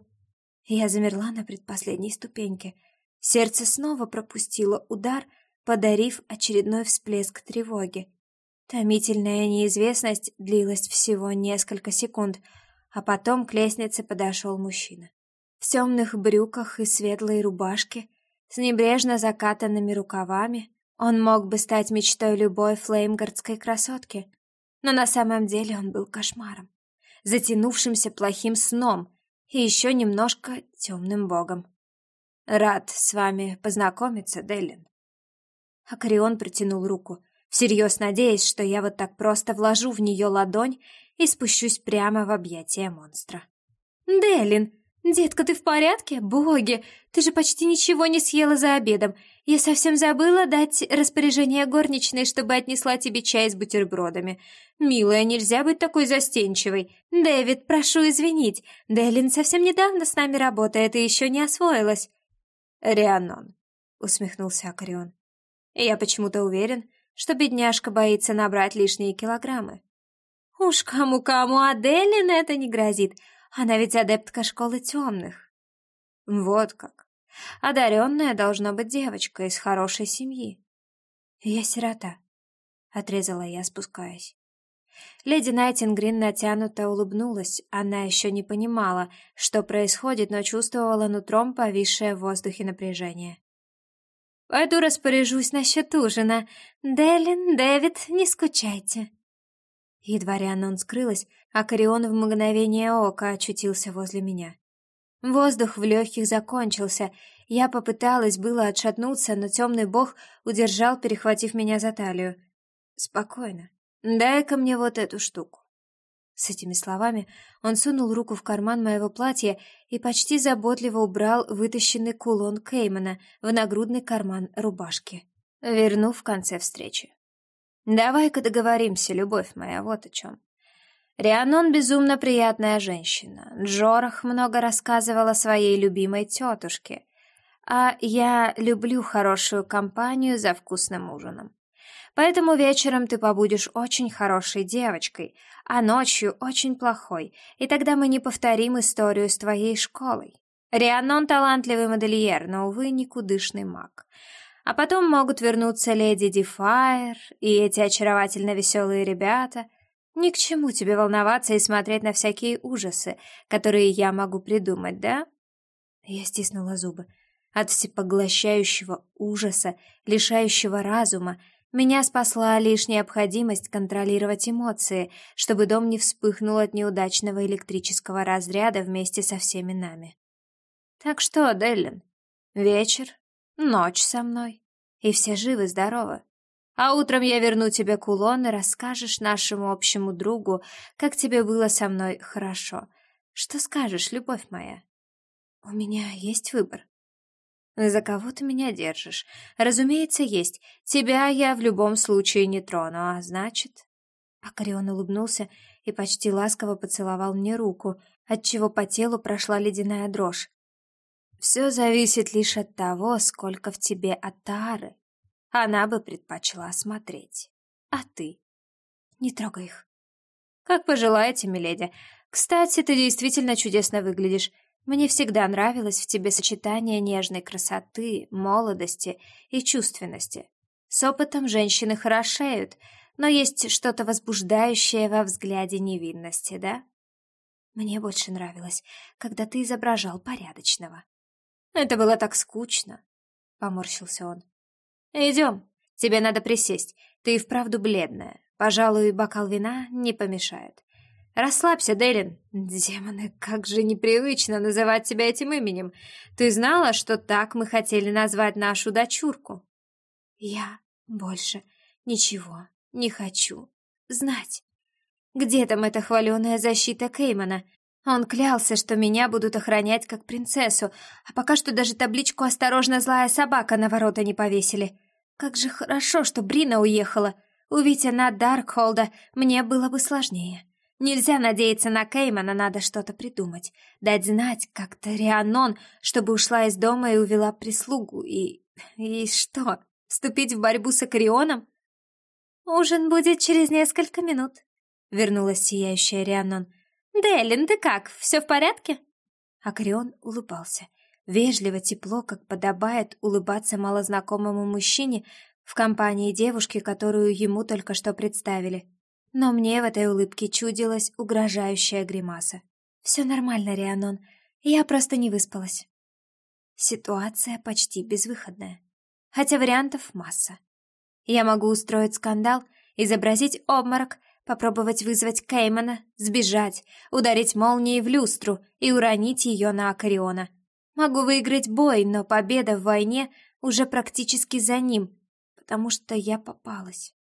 Я замерла на предпоследней ступеньке. Сердце снова пропустило удар, подарив очередной всплеск тревоги. Томительная неизвестность длилась всего несколько секунд, а потом к лестнице подошел мужчина. В темных брюках и светлой рубашке, с небрежно закатанными рукавами, он мог бы стать мечтой любой флеймгардской красотки но на самом деле он был кошмаром, затянувшимся плохим сном и еще немножко темным богом. «Рад с вами познакомиться, Деллин». Акарион протянул руку. всерьез надеясь, что я вот так просто вложу в нее ладонь и спущусь прямо в объятия монстра. «Делин, детка, ты в порядке? Боги, ты же почти ничего не съела за обедом. Я совсем забыла дать распоряжение горничной, чтобы отнесла тебе чай с бутербродами. Милая, нельзя быть такой застенчивой. Дэвид, прошу извинить. Делин совсем недавно с нами работает и еще не освоилась».
«Рианон», — усмехнулся Акарион. «Я почему-то уверен, что бедняжка боится набрать лишние килограммы.
Уж кому-кому, а Делин это не грозит. Она ведь адептка школы темных.
Вот как. Одаренная должна быть девочка из хорошей семьи.
Я сирота, отрезала я, спускаясь. Леди Найтингрин натянуто улыбнулась. Она еще не понимала, что происходит, но чувствовала нутром повисшее в воздухе напряжение. «Пойду распоряжусь насчет ужина. Делин, Дэвид, не скучайте». Едва Рианон скрылась, а Корион в мгновение ока очутился возле меня. Воздух в легких закончился. Я попыталась было отшатнуться, но темный бог удержал, перехватив меня за талию. «Спокойно. Дай-ка мне вот эту штуку». С этими словами он сунул руку в карман моего платья и почти заботливо убрал вытащенный кулон Кеймана в нагрудный карман рубашки, вернув в конце встречи. Давай-ка договоримся, любовь моя, вот о чем. Рианон безумно приятная женщина. Джорах много рассказывал о своей любимой тетушке. А я люблю хорошую компанию за вкусным ужином. Поэтому вечером ты побудешь очень хорошей девочкой, а ночью очень плохой, и тогда мы не повторим историю с твоей школой. Рианон талантливый модельер, но, увы, никудышный маг. А потом могут вернуться леди Дефайр и эти очаровательно веселые ребята. Ни к чему тебе волноваться и смотреть на всякие ужасы, которые я могу придумать, да? Я стиснула зубы. От всепоглощающего ужаса, лишающего разума, меня спасла лишь необходимость контролировать эмоции, чтобы дом не вспыхнул от неудачного электрического разряда вместе со всеми нами. Так что, Деллин, вечер ночь со мной, и все живы-здоровы. А утром я верну тебе кулон и расскажешь нашему общему другу, как тебе было со мной хорошо. Что скажешь, любовь моя? У меня есть выбор. За кого ты меня держишь? Разумеется, есть. Тебя я в любом случае не трону, а значит... Акарион улыбнулся и почти ласково поцеловал мне руку, отчего по телу прошла ледяная дрожь. Все зависит лишь от того, сколько в тебе Атары. Она бы предпочла смотреть. А ты? Не трогай их. Как пожелаете, миледи. Кстати, ты действительно чудесно выглядишь. Мне всегда нравилось в тебе сочетание нежной красоты, молодости и чувственности. С опытом женщины хорошеют, но есть что-то возбуждающее во взгляде невинности, да? Мне больше нравилось, когда ты изображал порядочного. Это было так скучно, — поморщился он. Идем, тебе надо присесть, ты и вправду бледная. Пожалуй, бокал вина не помешает. Расслабься, Делин. Демоны, как же непривычно называть тебя этим именем. Ты знала, что так мы хотели назвать нашу дочурку? Я больше ничего не хочу знать. Где там эта хваленая защита Кеймана? Он клялся, что меня будут охранять как принцессу, а пока что даже табличку «Осторожно, злая собака» на ворота не повесили. Как же хорошо, что Брина уехала. Увидеть она Даркхолда мне было бы сложнее. Нельзя надеяться на Кеймана, надо что-то придумать. Дать знать как-то Рианон, чтобы ушла из дома и увела прислугу. И... и что, вступить в борьбу с Акрионом? «Ужин будет через несколько минут», — вернулась сияющая Рианон. «Делин, ты как, все в порядке?» Акрион улыбался. Вежливо, тепло, как подобает улыбаться малознакомому мужчине в компании девушки, которую ему только что представили. Но мне в этой улыбке чудилась угрожающая гримаса. «Все нормально, Рианон, я просто не выспалась». Ситуация почти безвыходная. Хотя вариантов масса. Я могу устроить скандал, изобразить обморок — попробовать вызвать Кеймана, сбежать, ударить молнией в люстру и уронить ее на Акариона. Могу выиграть бой, но победа в войне уже практически за ним, потому что я попалась.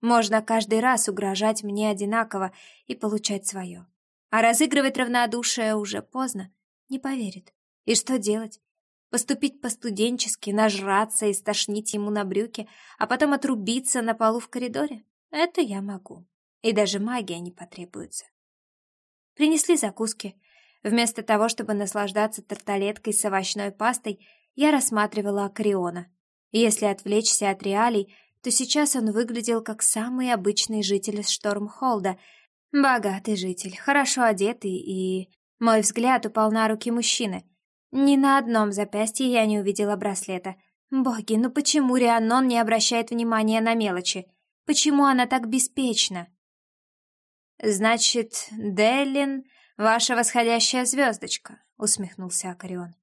Можно каждый раз угрожать мне одинаково и получать свое. А разыгрывать равнодушие уже поздно, не поверит. И что делать? Поступить по-студенчески, нажраться и стошнить ему на брюки, а потом отрубиться на полу в коридоре? Это я могу. И даже магия не потребуется. Принесли закуски. Вместо того, чтобы наслаждаться тарталеткой с овощной пастой, я рассматривала Акриона. Если отвлечься от реалий, то сейчас он выглядел как самый обычный житель Штормхолда. Богатый житель, хорошо одетый и... Мой взгляд упал на руки мужчины. Ни на одном запястье я не увидела браслета. Боги, ну почему Рианнон не обращает внимания на мелочи? Почему она так беспечна? «Значит, Деллин — ваша восходящая звездочка», — усмехнулся Акарион.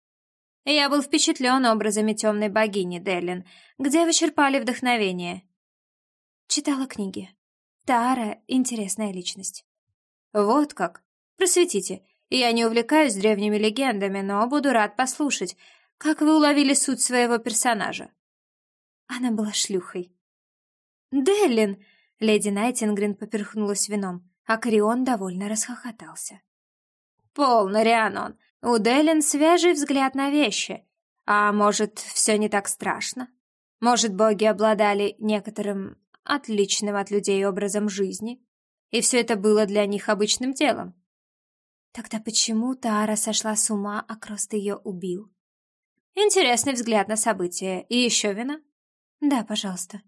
«Я был впечатлен образами темной богини Деллин. Где вы черпали вдохновение?»
Читала книги. Тара — интересная личность.
«Вот как? Просветите. Я не увлекаюсь древними легендами, но буду рад послушать. Как вы уловили суть своего персонажа?»
Она была шлюхой.
«Деллин!» — леди Найтингрин поперхнулась вином а Крион довольно расхохотался. «Полно, Рианон. У Делин свежий взгляд на вещи. А может, все не так страшно? Может, боги обладали некоторым отличным от людей образом жизни, и все это было для них обычным делом?»
Тогда почему Тара сошла с ума, а Крост ее убил?
Интересный взгляд на события. И еще вина?
Да, пожалуйста.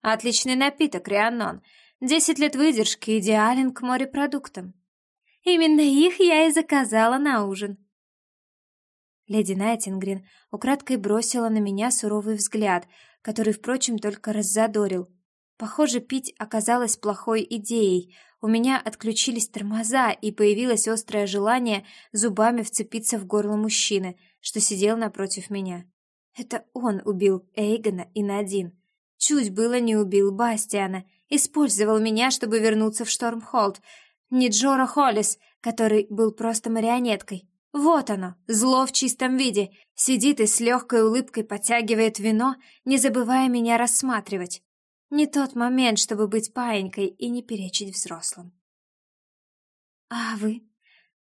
Отличный напиток, Рианон. Десять лет выдержки идеален к морепродуктам. Именно их я и заказала на ужин.
Леди Найтингрин украдкой бросила на меня суровый взгляд, который, впрочем, только раззадорил. Похоже, пить оказалось плохой идеей. У меня отключились тормоза, и появилось острое желание зубами вцепиться в горло мужчины, что сидел напротив меня. Это он убил Эйгона и Надин. Чуть было не убил Бастиана — Использовал меня, чтобы вернуться в Штормхолд. Не Джора Холлис, который был просто марионеткой. Вот оно, зло в чистом виде. Сидит и с легкой улыбкой подтягивает вино, не забывая меня рассматривать. Не тот момент, чтобы быть паенькой и не перечить взрослым. «А вы?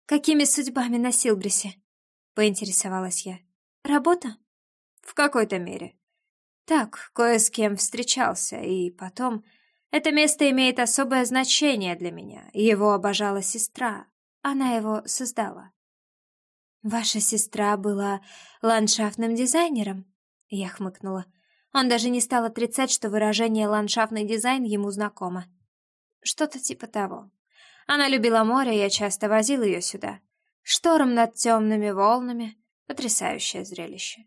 Какими судьбами на Силбрисе?» — поинтересовалась я. «Работа?»
«В какой-то мере. Так, кое с кем встречался, и потом это место имеет особое значение для меня. Его обожала сестра. Она его создала.
«Ваша сестра была ландшафтным дизайнером?» Я хмыкнула. Он даже не стал отрицать, что выражение «ландшафтный дизайн» ему знакомо.
Что-то типа того. Она любила море, я часто возил ее сюда. Шторм над темными волнами. Потрясающее зрелище.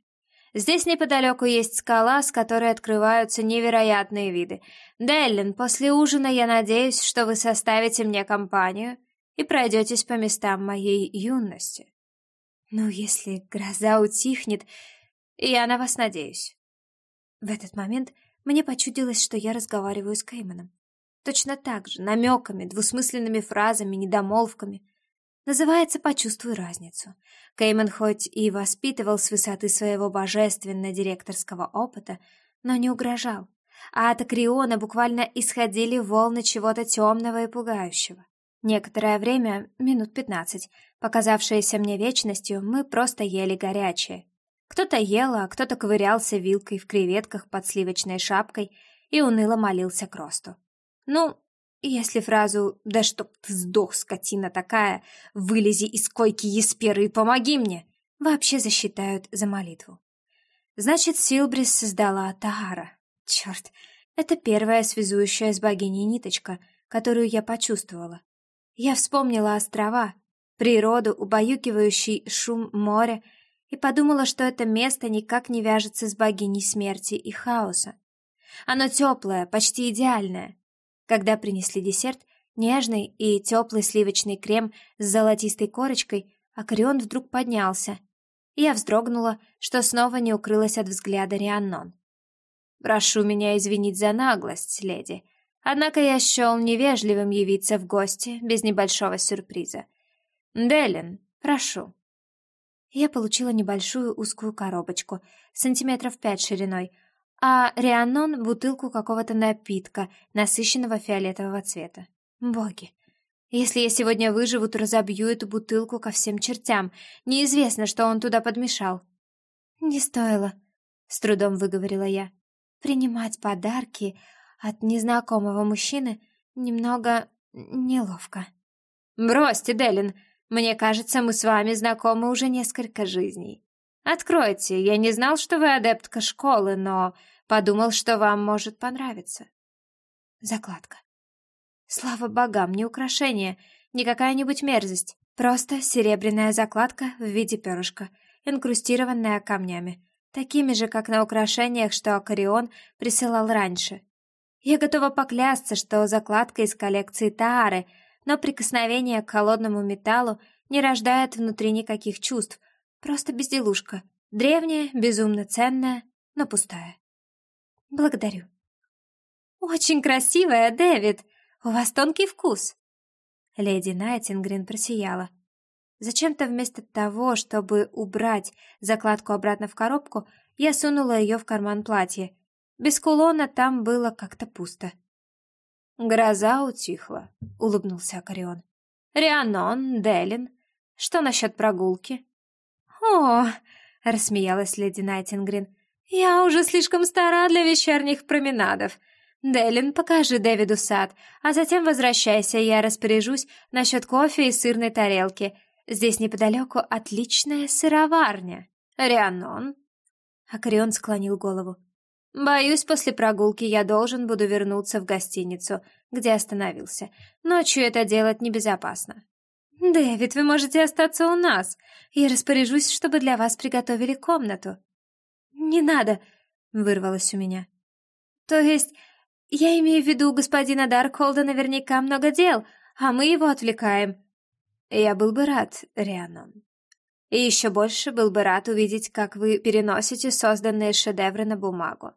Здесь неподалеку есть скала, с которой открываются невероятные виды. Деллин, после ужина я надеюсь, что вы составите мне компанию и пройдетесь по местам моей юности.
Ну, если гроза утихнет,
я на вас надеюсь.
В этот момент мне почудилось, что я разговариваю с Кейманом. Точно так же, намеками, двусмысленными фразами, недомолвками. Называется «Почувствуй разницу». Кейман хоть и воспитывал с высоты своего божественно-директорского опыта, но не угрожал, а от Акриона буквально исходили волны чего-то темного и пугающего. Некоторое время, минут пятнадцать, показавшееся мне вечностью, мы просто ели горячее. Кто-то ел, а кто-то ковырялся вилкой в креветках под сливочной шапкой и уныло молился к росту. Ну, если фразу «Да чтоб ты сдох, скотина такая, вылези из койки Есперы и помоги мне» вообще засчитают за молитву. Значит, Силбрис создала Тахара. Черт, это первая связующая с богиней ниточка, которую я почувствовала. Я вспомнила острова, природу, убаюкивающий шум моря, и подумала, что это место никак не вяжется с богиней смерти и хаоса. Оно теплое, почти идеальное, когда принесли десерт, нежный и теплый сливочный крем с золотистой корочкой, Акрион вдруг поднялся. Я вздрогнула, что снова не укрылась от взгляда Рианнон. «Прошу меня извинить за наглость, леди, однако я счел невежливым явиться в гости без небольшого сюрприза. Делин, прошу». Я получила небольшую узкую коробочку, сантиметров пять шириной,
а Рианон — бутылку какого-то напитка, насыщенного фиолетового цвета. Боги, если я сегодня выживу, то разобью эту бутылку ко всем чертям. Неизвестно, что он туда подмешал. Не стоило, с трудом выговорила я. Принимать подарки от незнакомого мужчины немного неловко. Бросьте, Делин, мне кажется, мы с вами знакомы уже несколько жизней. Откройте, я не знал, что вы адептка школы, но подумал, что вам может понравиться. Закладка. Слава богам, не украшение, не какая-нибудь мерзость. Просто серебряная закладка в виде перышка, инкрустированная камнями, такими же, как на украшениях, что Акарион присылал раньше. Я готова поклясться, что закладка из коллекции Таары, но прикосновение к холодному металлу не рождает внутри никаких чувств, просто безделушка, древняя, безумно ценная, но пустая. Благодарю. Очень красивая, Дэвид. У вас тонкий вкус. Леди Найтингрин просияла. Зачем-то вместо того, чтобы убрать закладку обратно в коробку, я сунула ее в карман платья. Без кулона там было как-то пусто. «Гроза утихла», — улыбнулся Акарион. «Рианон, Делин, что насчет прогулки?» «О!» — рассмеялась леди Найтингрин. «Я уже слишком стара для вечерних променадов. Делин, покажи Дэвиду сад, а затем возвращайся, я распоряжусь насчет кофе и сырной тарелки. Здесь неподалеку отличная сыроварня. Рианон?» Акарион склонил голову. «Боюсь, после прогулки я должен буду вернуться в гостиницу, где остановился. Ночью это делать небезопасно». «Дэвид, вы можете остаться у нас. Я распоряжусь, чтобы для вас приготовили комнату». «Не надо», — вырвалось у меня. «То есть я имею в виду, у господина Даркхолда наверняка много дел, а мы его отвлекаем. Я был бы рад, Рианон. И еще больше был бы рад увидеть, как вы переносите созданные шедевры на бумагу.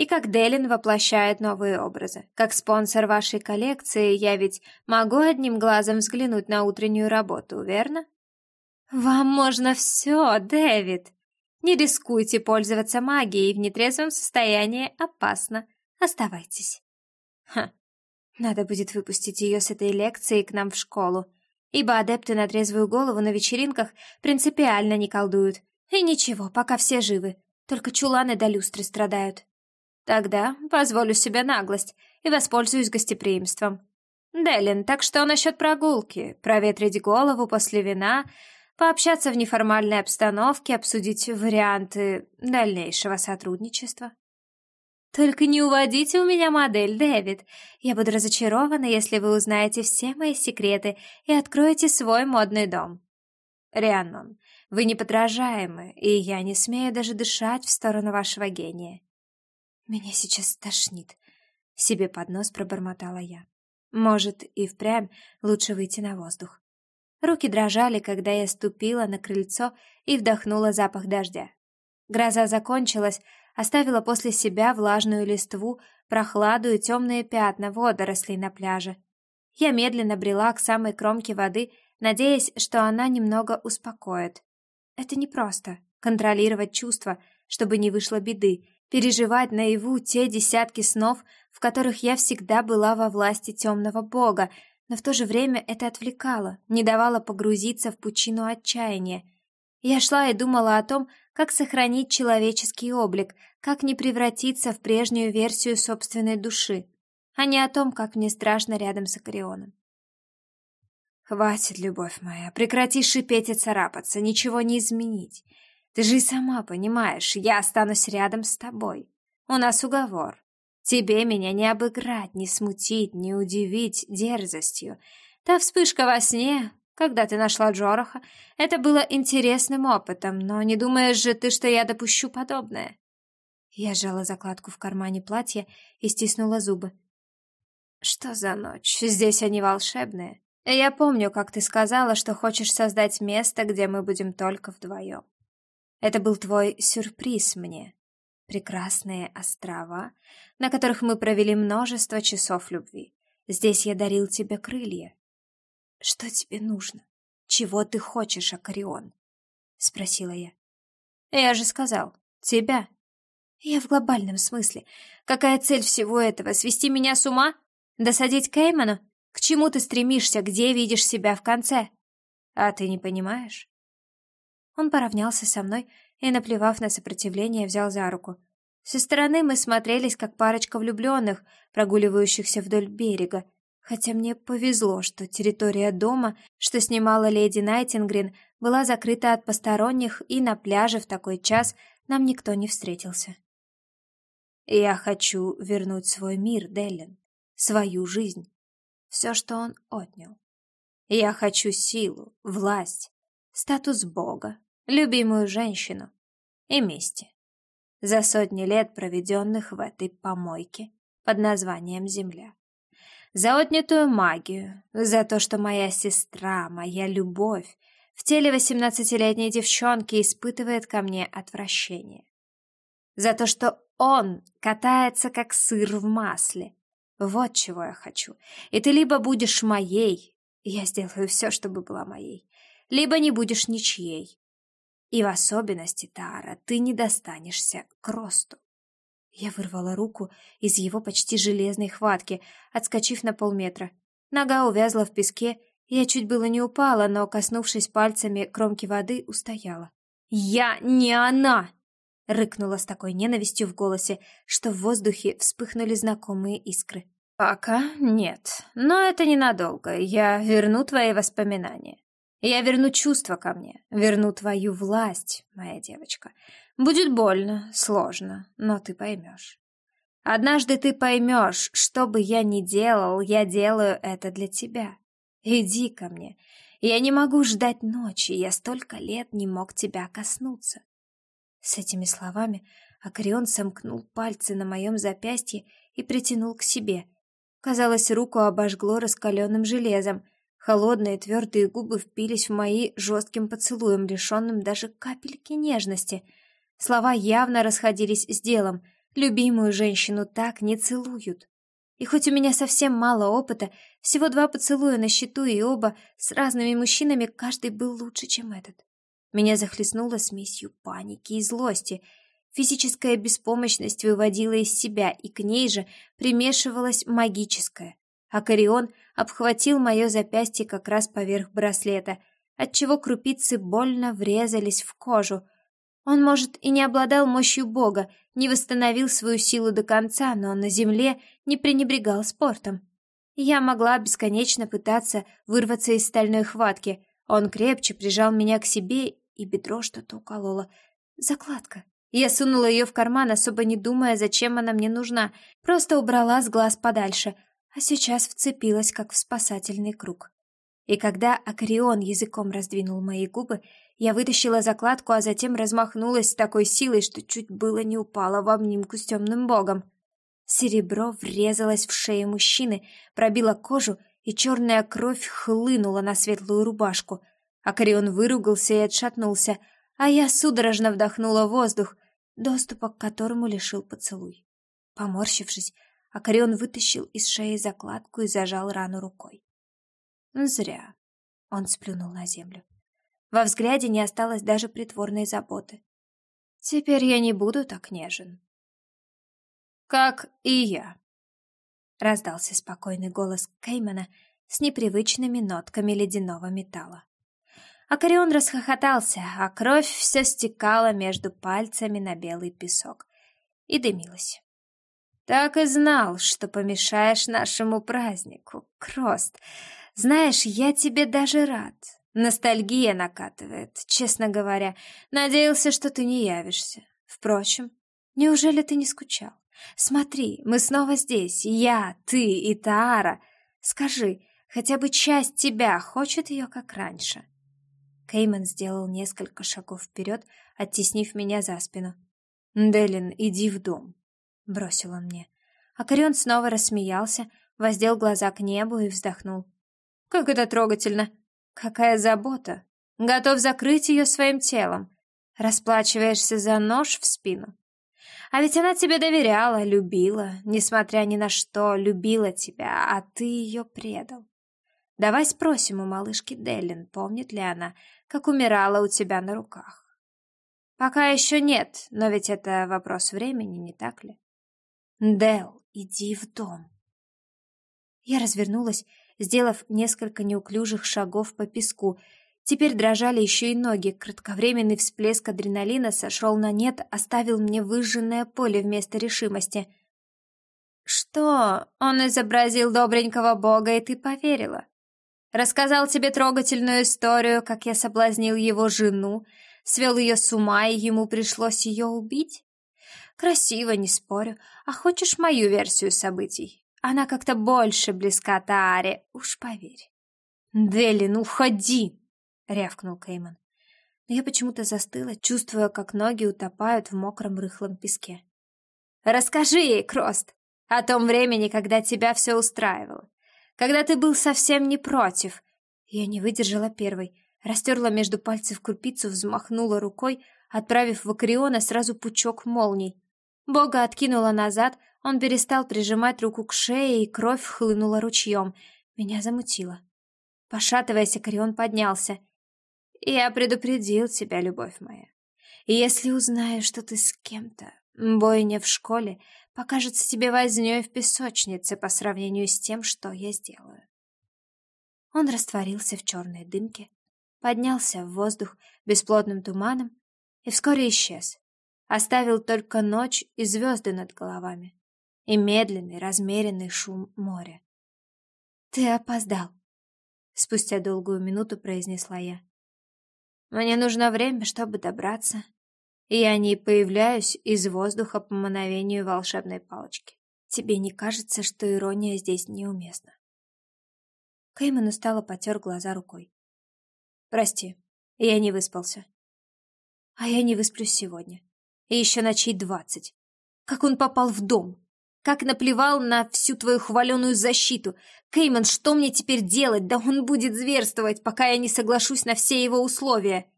И как Делин воплощает новые образы. Как спонсор вашей коллекции, я ведь могу одним глазом взглянуть на утреннюю работу, верно? Вам можно все, Дэвид. Не рискуйте пользоваться магией в нетрезвом состоянии опасно. Оставайтесь. Ха, надо будет выпустить ее с этой лекции к нам в школу, ибо адепты на трезвую голову на вечеринках принципиально не колдуют. И ничего, пока все живы, только чуланы да люстры страдают. Тогда позволю себе наглость и воспользуюсь гостеприимством. Делин, так что насчет прогулки? Проветрить голову после вина, пообщаться в неформальной обстановке, обсудить варианты дальнейшего сотрудничества? Только не уводите у меня модель, Дэвид. Я буду разочарована, если вы узнаете все мои секреты и откроете свой модный дом. Рианнон, вы неподражаемы, и я не смею даже дышать в сторону вашего гения. Меня сейчас тошнит. Себе под нос пробормотала я. Может, и впрямь лучше выйти на воздух. Руки дрожали, когда я ступила на крыльцо и вдохнула запах дождя. Гроза закончилась, оставила после себя влажную листву, прохладу и темные пятна водорослей на пляже. Я медленно брела к самой кромке воды, надеясь, что она немного успокоит. Это непросто — контролировать чувства, чтобы не вышло беды, переживать наяву те десятки снов, в которых я всегда была во власти темного бога, но в то же время это отвлекало, не давало погрузиться в пучину отчаяния. Я шла и думала о том, как сохранить человеческий облик, как не превратиться в прежнюю версию собственной души, а не о том, как мне страшно рядом с Акарионом. «Хватит, любовь моя, прекрати шипеть и царапаться, ничего не изменить. Ты же и сама понимаешь, я останусь рядом с тобой. У нас уговор. Тебе меня не обыграть, не смутить, не удивить дерзостью. Та вспышка во сне когда ты нашла Джораха, это было интересным опытом, но не думаешь же ты, что я допущу подобное?» Я сжала закладку в кармане платья и стиснула зубы. «Что за ночь? Здесь они волшебные. Я помню, как ты сказала, что хочешь создать место, где мы будем только вдвоем. Это был твой сюрприз мне. Прекрасные острова, на которых мы провели множество часов любви. Здесь я дарил тебе крылья, «Что тебе нужно? Чего ты хочешь, Акарион?» — спросила я. «Я же сказал, тебя». Я в глобальном смысле. Какая цель всего этого? Свести меня с ума? Досадить Кейману? К чему ты стремишься? Где видишь себя в конце? А ты не понимаешь? Он поравнялся со мной и, наплевав на сопротивление, взял за руку. Со стороны мы смотрелись, как парочка влюбленных, прогуливающихся вдоль берега, хотя мне повезло, что территория дома, что снимала леди Найтингрин, была закрыта от посторонних, и на пляже в такой час нам никто не встретился. Я хочу вернуть свой мир, Деллин, свою жизнь, все, что он отнял. Я хочу силу, власть, статус Бога, любимую женщину и мести. За сотни лет, проведенных в этой помойке под названием Земля. За отнятую магию, за то, что моя сестра, моя любовь в теле восемнадцатилетней девчонки испытывает ко мне отвращение. За то, что он катается, как сыр в масле. Вот чего я хочу. И ты либо будешь моей, я сделаю все, чтобы была моей, либо не будешь ничьей. И в особенности, Тара, ты не достанешься к росту. Я вырвала руку из его почти железной хватки, отскочив на полметра. Нога увязла в песке, я чуть было не упала, но, коснувшись пальцами кромки воды, устояла. «Я не она!» — рыкнула с такой ненавистью в голосе, что в воздухе вспыхнули знакомые искры. «Пока нет, но это ненадолго. Я верну твои воспоминания. Я верну чувства ко мне, верну твою власть, моя девочка. Будет больно, сложно, но ты поймешь. Однажды ты поймешь, что бы я ни делал, я делаю это для тебя. Иди ко мне. Я не могу ждать ночи, я столько лет не мог тебя коснуться. С этими словами Акрион сомкнул пальцы на моем запястье и притянул к себе. Казалось, руку обожгло раскаленным железом. Холодные твердые губы впились в мои жестким поцелуем, лишенным даже капельки нежности. Слова явно расходились с делом. Любимую женщину так не целуют. И хоть у меня совсем мало опыта, всего два поцелуя на счету и оба с разными мужчинами, каждый был лучше, чем этот. Меня захлестнуло смесью паники и злости. Физическая беспомощность выводила из себя, и к ней же примешивалась магическая. Акарион обхватил мое запястье как раз поверх браслета, отчего крупицы больно врезались в кожу, он, может, и не обладал мощью бога, не восстановил свою силу до конца, но на земле не пренебрегал спортом. Я могла бесконечно пытаться вырваться из стальной хватки. Он крепче прижал меня к себе, и бедро что-то укололо. Закладка. Я сунула ее в карман, особо не думая, зачем она мне нужна. Просто убрала с глаз подальше, а сейчас вцепилась, как в спасательный круг. И когда Акарион языком раздвинул мои губы, я вытащила закладку, а затем размахнулась с такой силой, что чуть было не упала в обнимку с темным богом. Серебро врезалось в шею мужчины, пробило кожу, и черная кровь хлынула на светлую рубашку. Акарион выругался и отшатнулся, а я судорожно вдохнула воздух, доступа к которому лишил поцелуй. Поморщившись, Акарион вытащил из шеи закладку и зажал рану рукой. Зря. Он сплюнул на землю. Во взгляде не осталось даже притворной заботы. Теперь я не буду так нежен. Как и я. Раздался спокойный голос Кеймана с непривычными нотками ледяного металла. Акарион расхохотался, а кровь все стекала между пальцами на белый песок и дымилась. Так и знал, что помешаешь нашему празднику, Крост. Знаешь, я тебе даже рад. Ностальгия накатывает, честно говоря. Надеялся, что ты не явишься. Впрочем, неужели ты не скучал? Смотри, мы снова здесь. Я, ты и Таара. Скажи, хотя бы часть тебя хочет ее, как раньше?» Кейман сделал несколько шагов вперед, оттеснив меня за спину. «Делин, иди в дом», — бросил он мне. Акарион снова рассмеялся, воздел глаза к небу и вздохнул. «Как это трогательно! Какая забота! Готов закрыть ее своим телом. Расплачиваешься за нож в спину. А ведь она тебе доверяла, любила, несмотря ни на что, любила тебя, а ты ее предал. Давай спросим у малышки Деллин, помнит ли она, как умирала у тебя на руках. Пока еще нет, но ведь это вопрос времени, не так ли? Дел, иди в дом. Я развернулась, сделав несколько неуклюжих шагов по песку. Теперь дрожали еще и ноги. Кратковременный всплеск адреналина сошел на нет, оставил мне выжженное поле вместо решимости. «Что? Он изобразил добренького бога, и ты поверила? Рассказал тебе трогательную историю, как я соблазнил его жену, свел ее с ума, и ему пришлось ее убить? Красиво, не спорю. А хочешь мою версию событий? Она как-то больше близка Тааре, уж поверь. «Делин, уходи!» — рявкнул Кейман. Но я почему-то застыла, чувствуя, как ноги утопают в мокром рыхлом песке. «Расскажи ей, Крост, о том времени, когда тебя все устраивало, когда ты был совсем не против». Я не выдержала первой, растерла между пальцев крупицу, взмахнула рукой, отправив в Акриона сразу пучок молний. Бога откинула назад, он перестал прижимать руку к шее, и кровь хлынула ручьем. Меня замутило. Пошатываясь, Акрион поднялся. «Я предупредил тебя, любовь моя. Если узнаю, что ты с кем-то, бойня в школе покажется тебе вознёй в песочнице по сравнению с тем, что я сделаю». Он растворился в черной дымке, поднялся в воздух бесплотным туманом и вскоре исчез. Оставил только ночь и звезды над головами и медленный, размеренный шум моря. «Ты опоздал», — спустя долгую минуту произнесла я. «Мне нужно время, чтобы добраться, и я не появляюсь из воздуха по мановению волшебной палочки. Тебе не кажется, что ирония здесь неуместна?» Кейман устало потер глаза рукой. «Прости, я не выспался. А я не высплюсь сегодня. И еще ночей двадцать. Как он попал в дом? Как наплевал на всю твою хваленую защиту. Кейман, что мне теперь делать? Да он будет зверствовать, пока я не соглашусь на все его условия.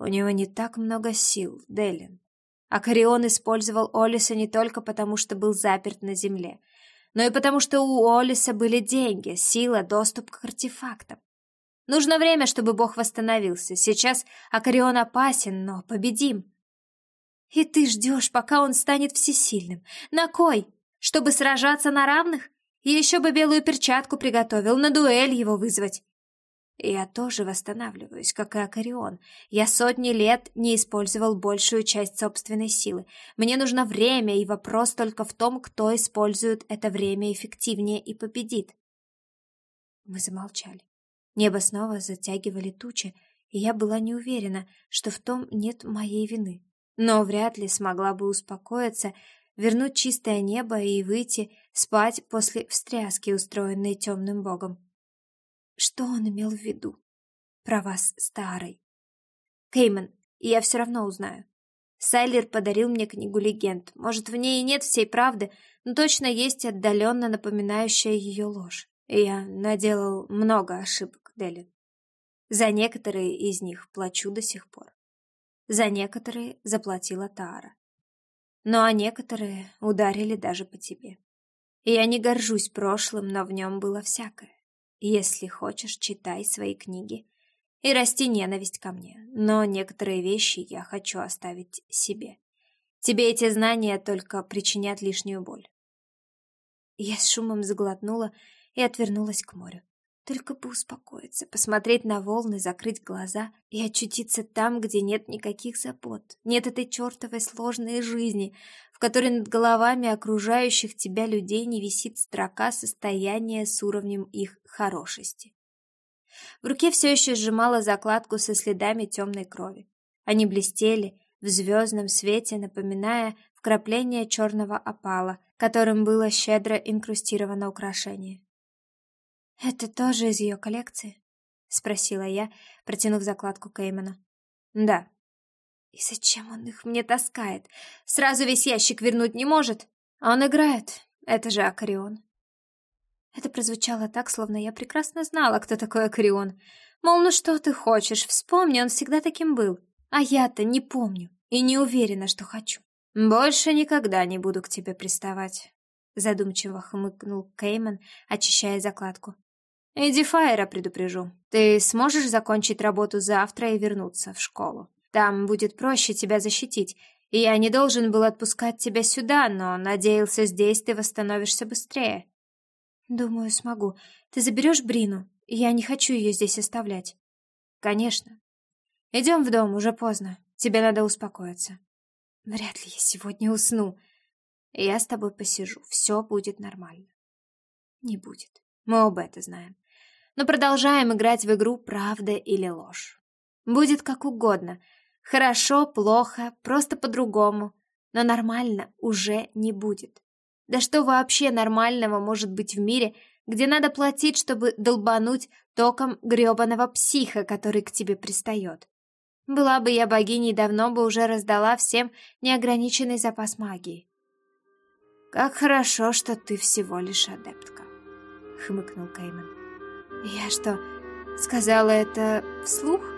У него не так много сил, Делин. А Корион использовал Олиса не только потому, что был заперт на земле, но и потому, что у Олиса были деньги, сила, доступ к артефактам. Нужно время, чтобы бог восстановился. Сейчас Акарион опасен, но победим. И ты ждешь, пока он станет всесильным. На кой? Чтобы сражаться на равных? И еще бы белую перчатку приготовил, на дуэль его вызвать. Я тоже восстанавливаюсь, как и Акарион. Я сотни лет не использовал большую часть собственной силы. Мне нужно время, и вопрос только в том, кто использует это время эффективнее и победит. Мы замолчали. Небо снова затягивали тучи, и я была не уверена, что в том нет моей вины но вряд ли смогла бы успокоиться, вернуть чистое небо и выйти спать после встряски, устроенной темным богом. Что он имел в виду? Про вас, старый. Кейман, я все равно узнаю. Сайлер подарил мне книгу легенд. Может, в ней и нет всей правды, но точно есть отдаленно напоминающая ее ложь. Я наделал много ошибок, Делин. За некоторые из них плачу до сих пор. За некоторые заплатила Тара. Ну а некоторые ударили даже по тебе. Я не горжусь прошлым, но в нем было всякое. Если хочешь, читай свои книги и расти ненависть ко мне, но некоторые вещи я хочу оставить себе. Тебе эти знания только причинят лишнюю боль. Я с шумом заглотнула и отвернулась к морю. Только бы успокоиться, посмотреть на волны, закрыть глаза и очутиться там, где нет никаких забот, нет этой чертовой сложной жизни, в которой над головами окружающих тебя людей не висит строка состояния с уровнем их хорошести. В руке все еще сжимала закладку со следами темной крови. Они блестели в звездном свете, напоминая вкрапление черного опала, которым было щедро инкрустировано украшение. «Это тоже из ее коллекции?» — спросила я, протянув закладку Кеймана. «Да». «И зачем он их мне таскает? Сразу весь ящик вернуть не может? Он играет. Это же Акарион». Это прозвучало так, словно я прекрасно знала, кто такой Акарион. Мол, ну что ты хочешь, вспомни, он всегда таким был. А я-то не помню и не уверена, что хочу. «Больше никогда не буду к тебе приставать», — задумчиво хмыкнул Кейман, очищая закладку. Иди Фаера предупрежу. Ты сможешь закончить работу завтра и вернуться в школу.
Там будет проще тебя защитить. Я не должен был отпускать тебя сюда, но надеялся, здесь ты восстановишься быстрее.
Думаю, смогу. Ты заберешь Брину? Я не хочу ее здесь оставлять.
Конечно. Идем в дом, уже поздно. Тебе надо успокоиться.
Вряд ли я сегодня усну.
Я с тобой посижу, все будет нормально.
Не будет.
Мы оба это знаем. Но продолжаем играть в игру «Правда или ложь». Будет как угодно. Хорошо, плохо, просто по-другому. Но нормально уже не будет. Да что вообще нормального может быть в мире, где надо платить, чтобы долбануть током грёбаного психа, который к тебе пристает? Была бы я богиней, давно бы уже раздала всем неограниченный запас магии. «Как хорошо, что ты всего лишь адептка», — хмыкнул Кейман.
«Я что, сказала это вслух?»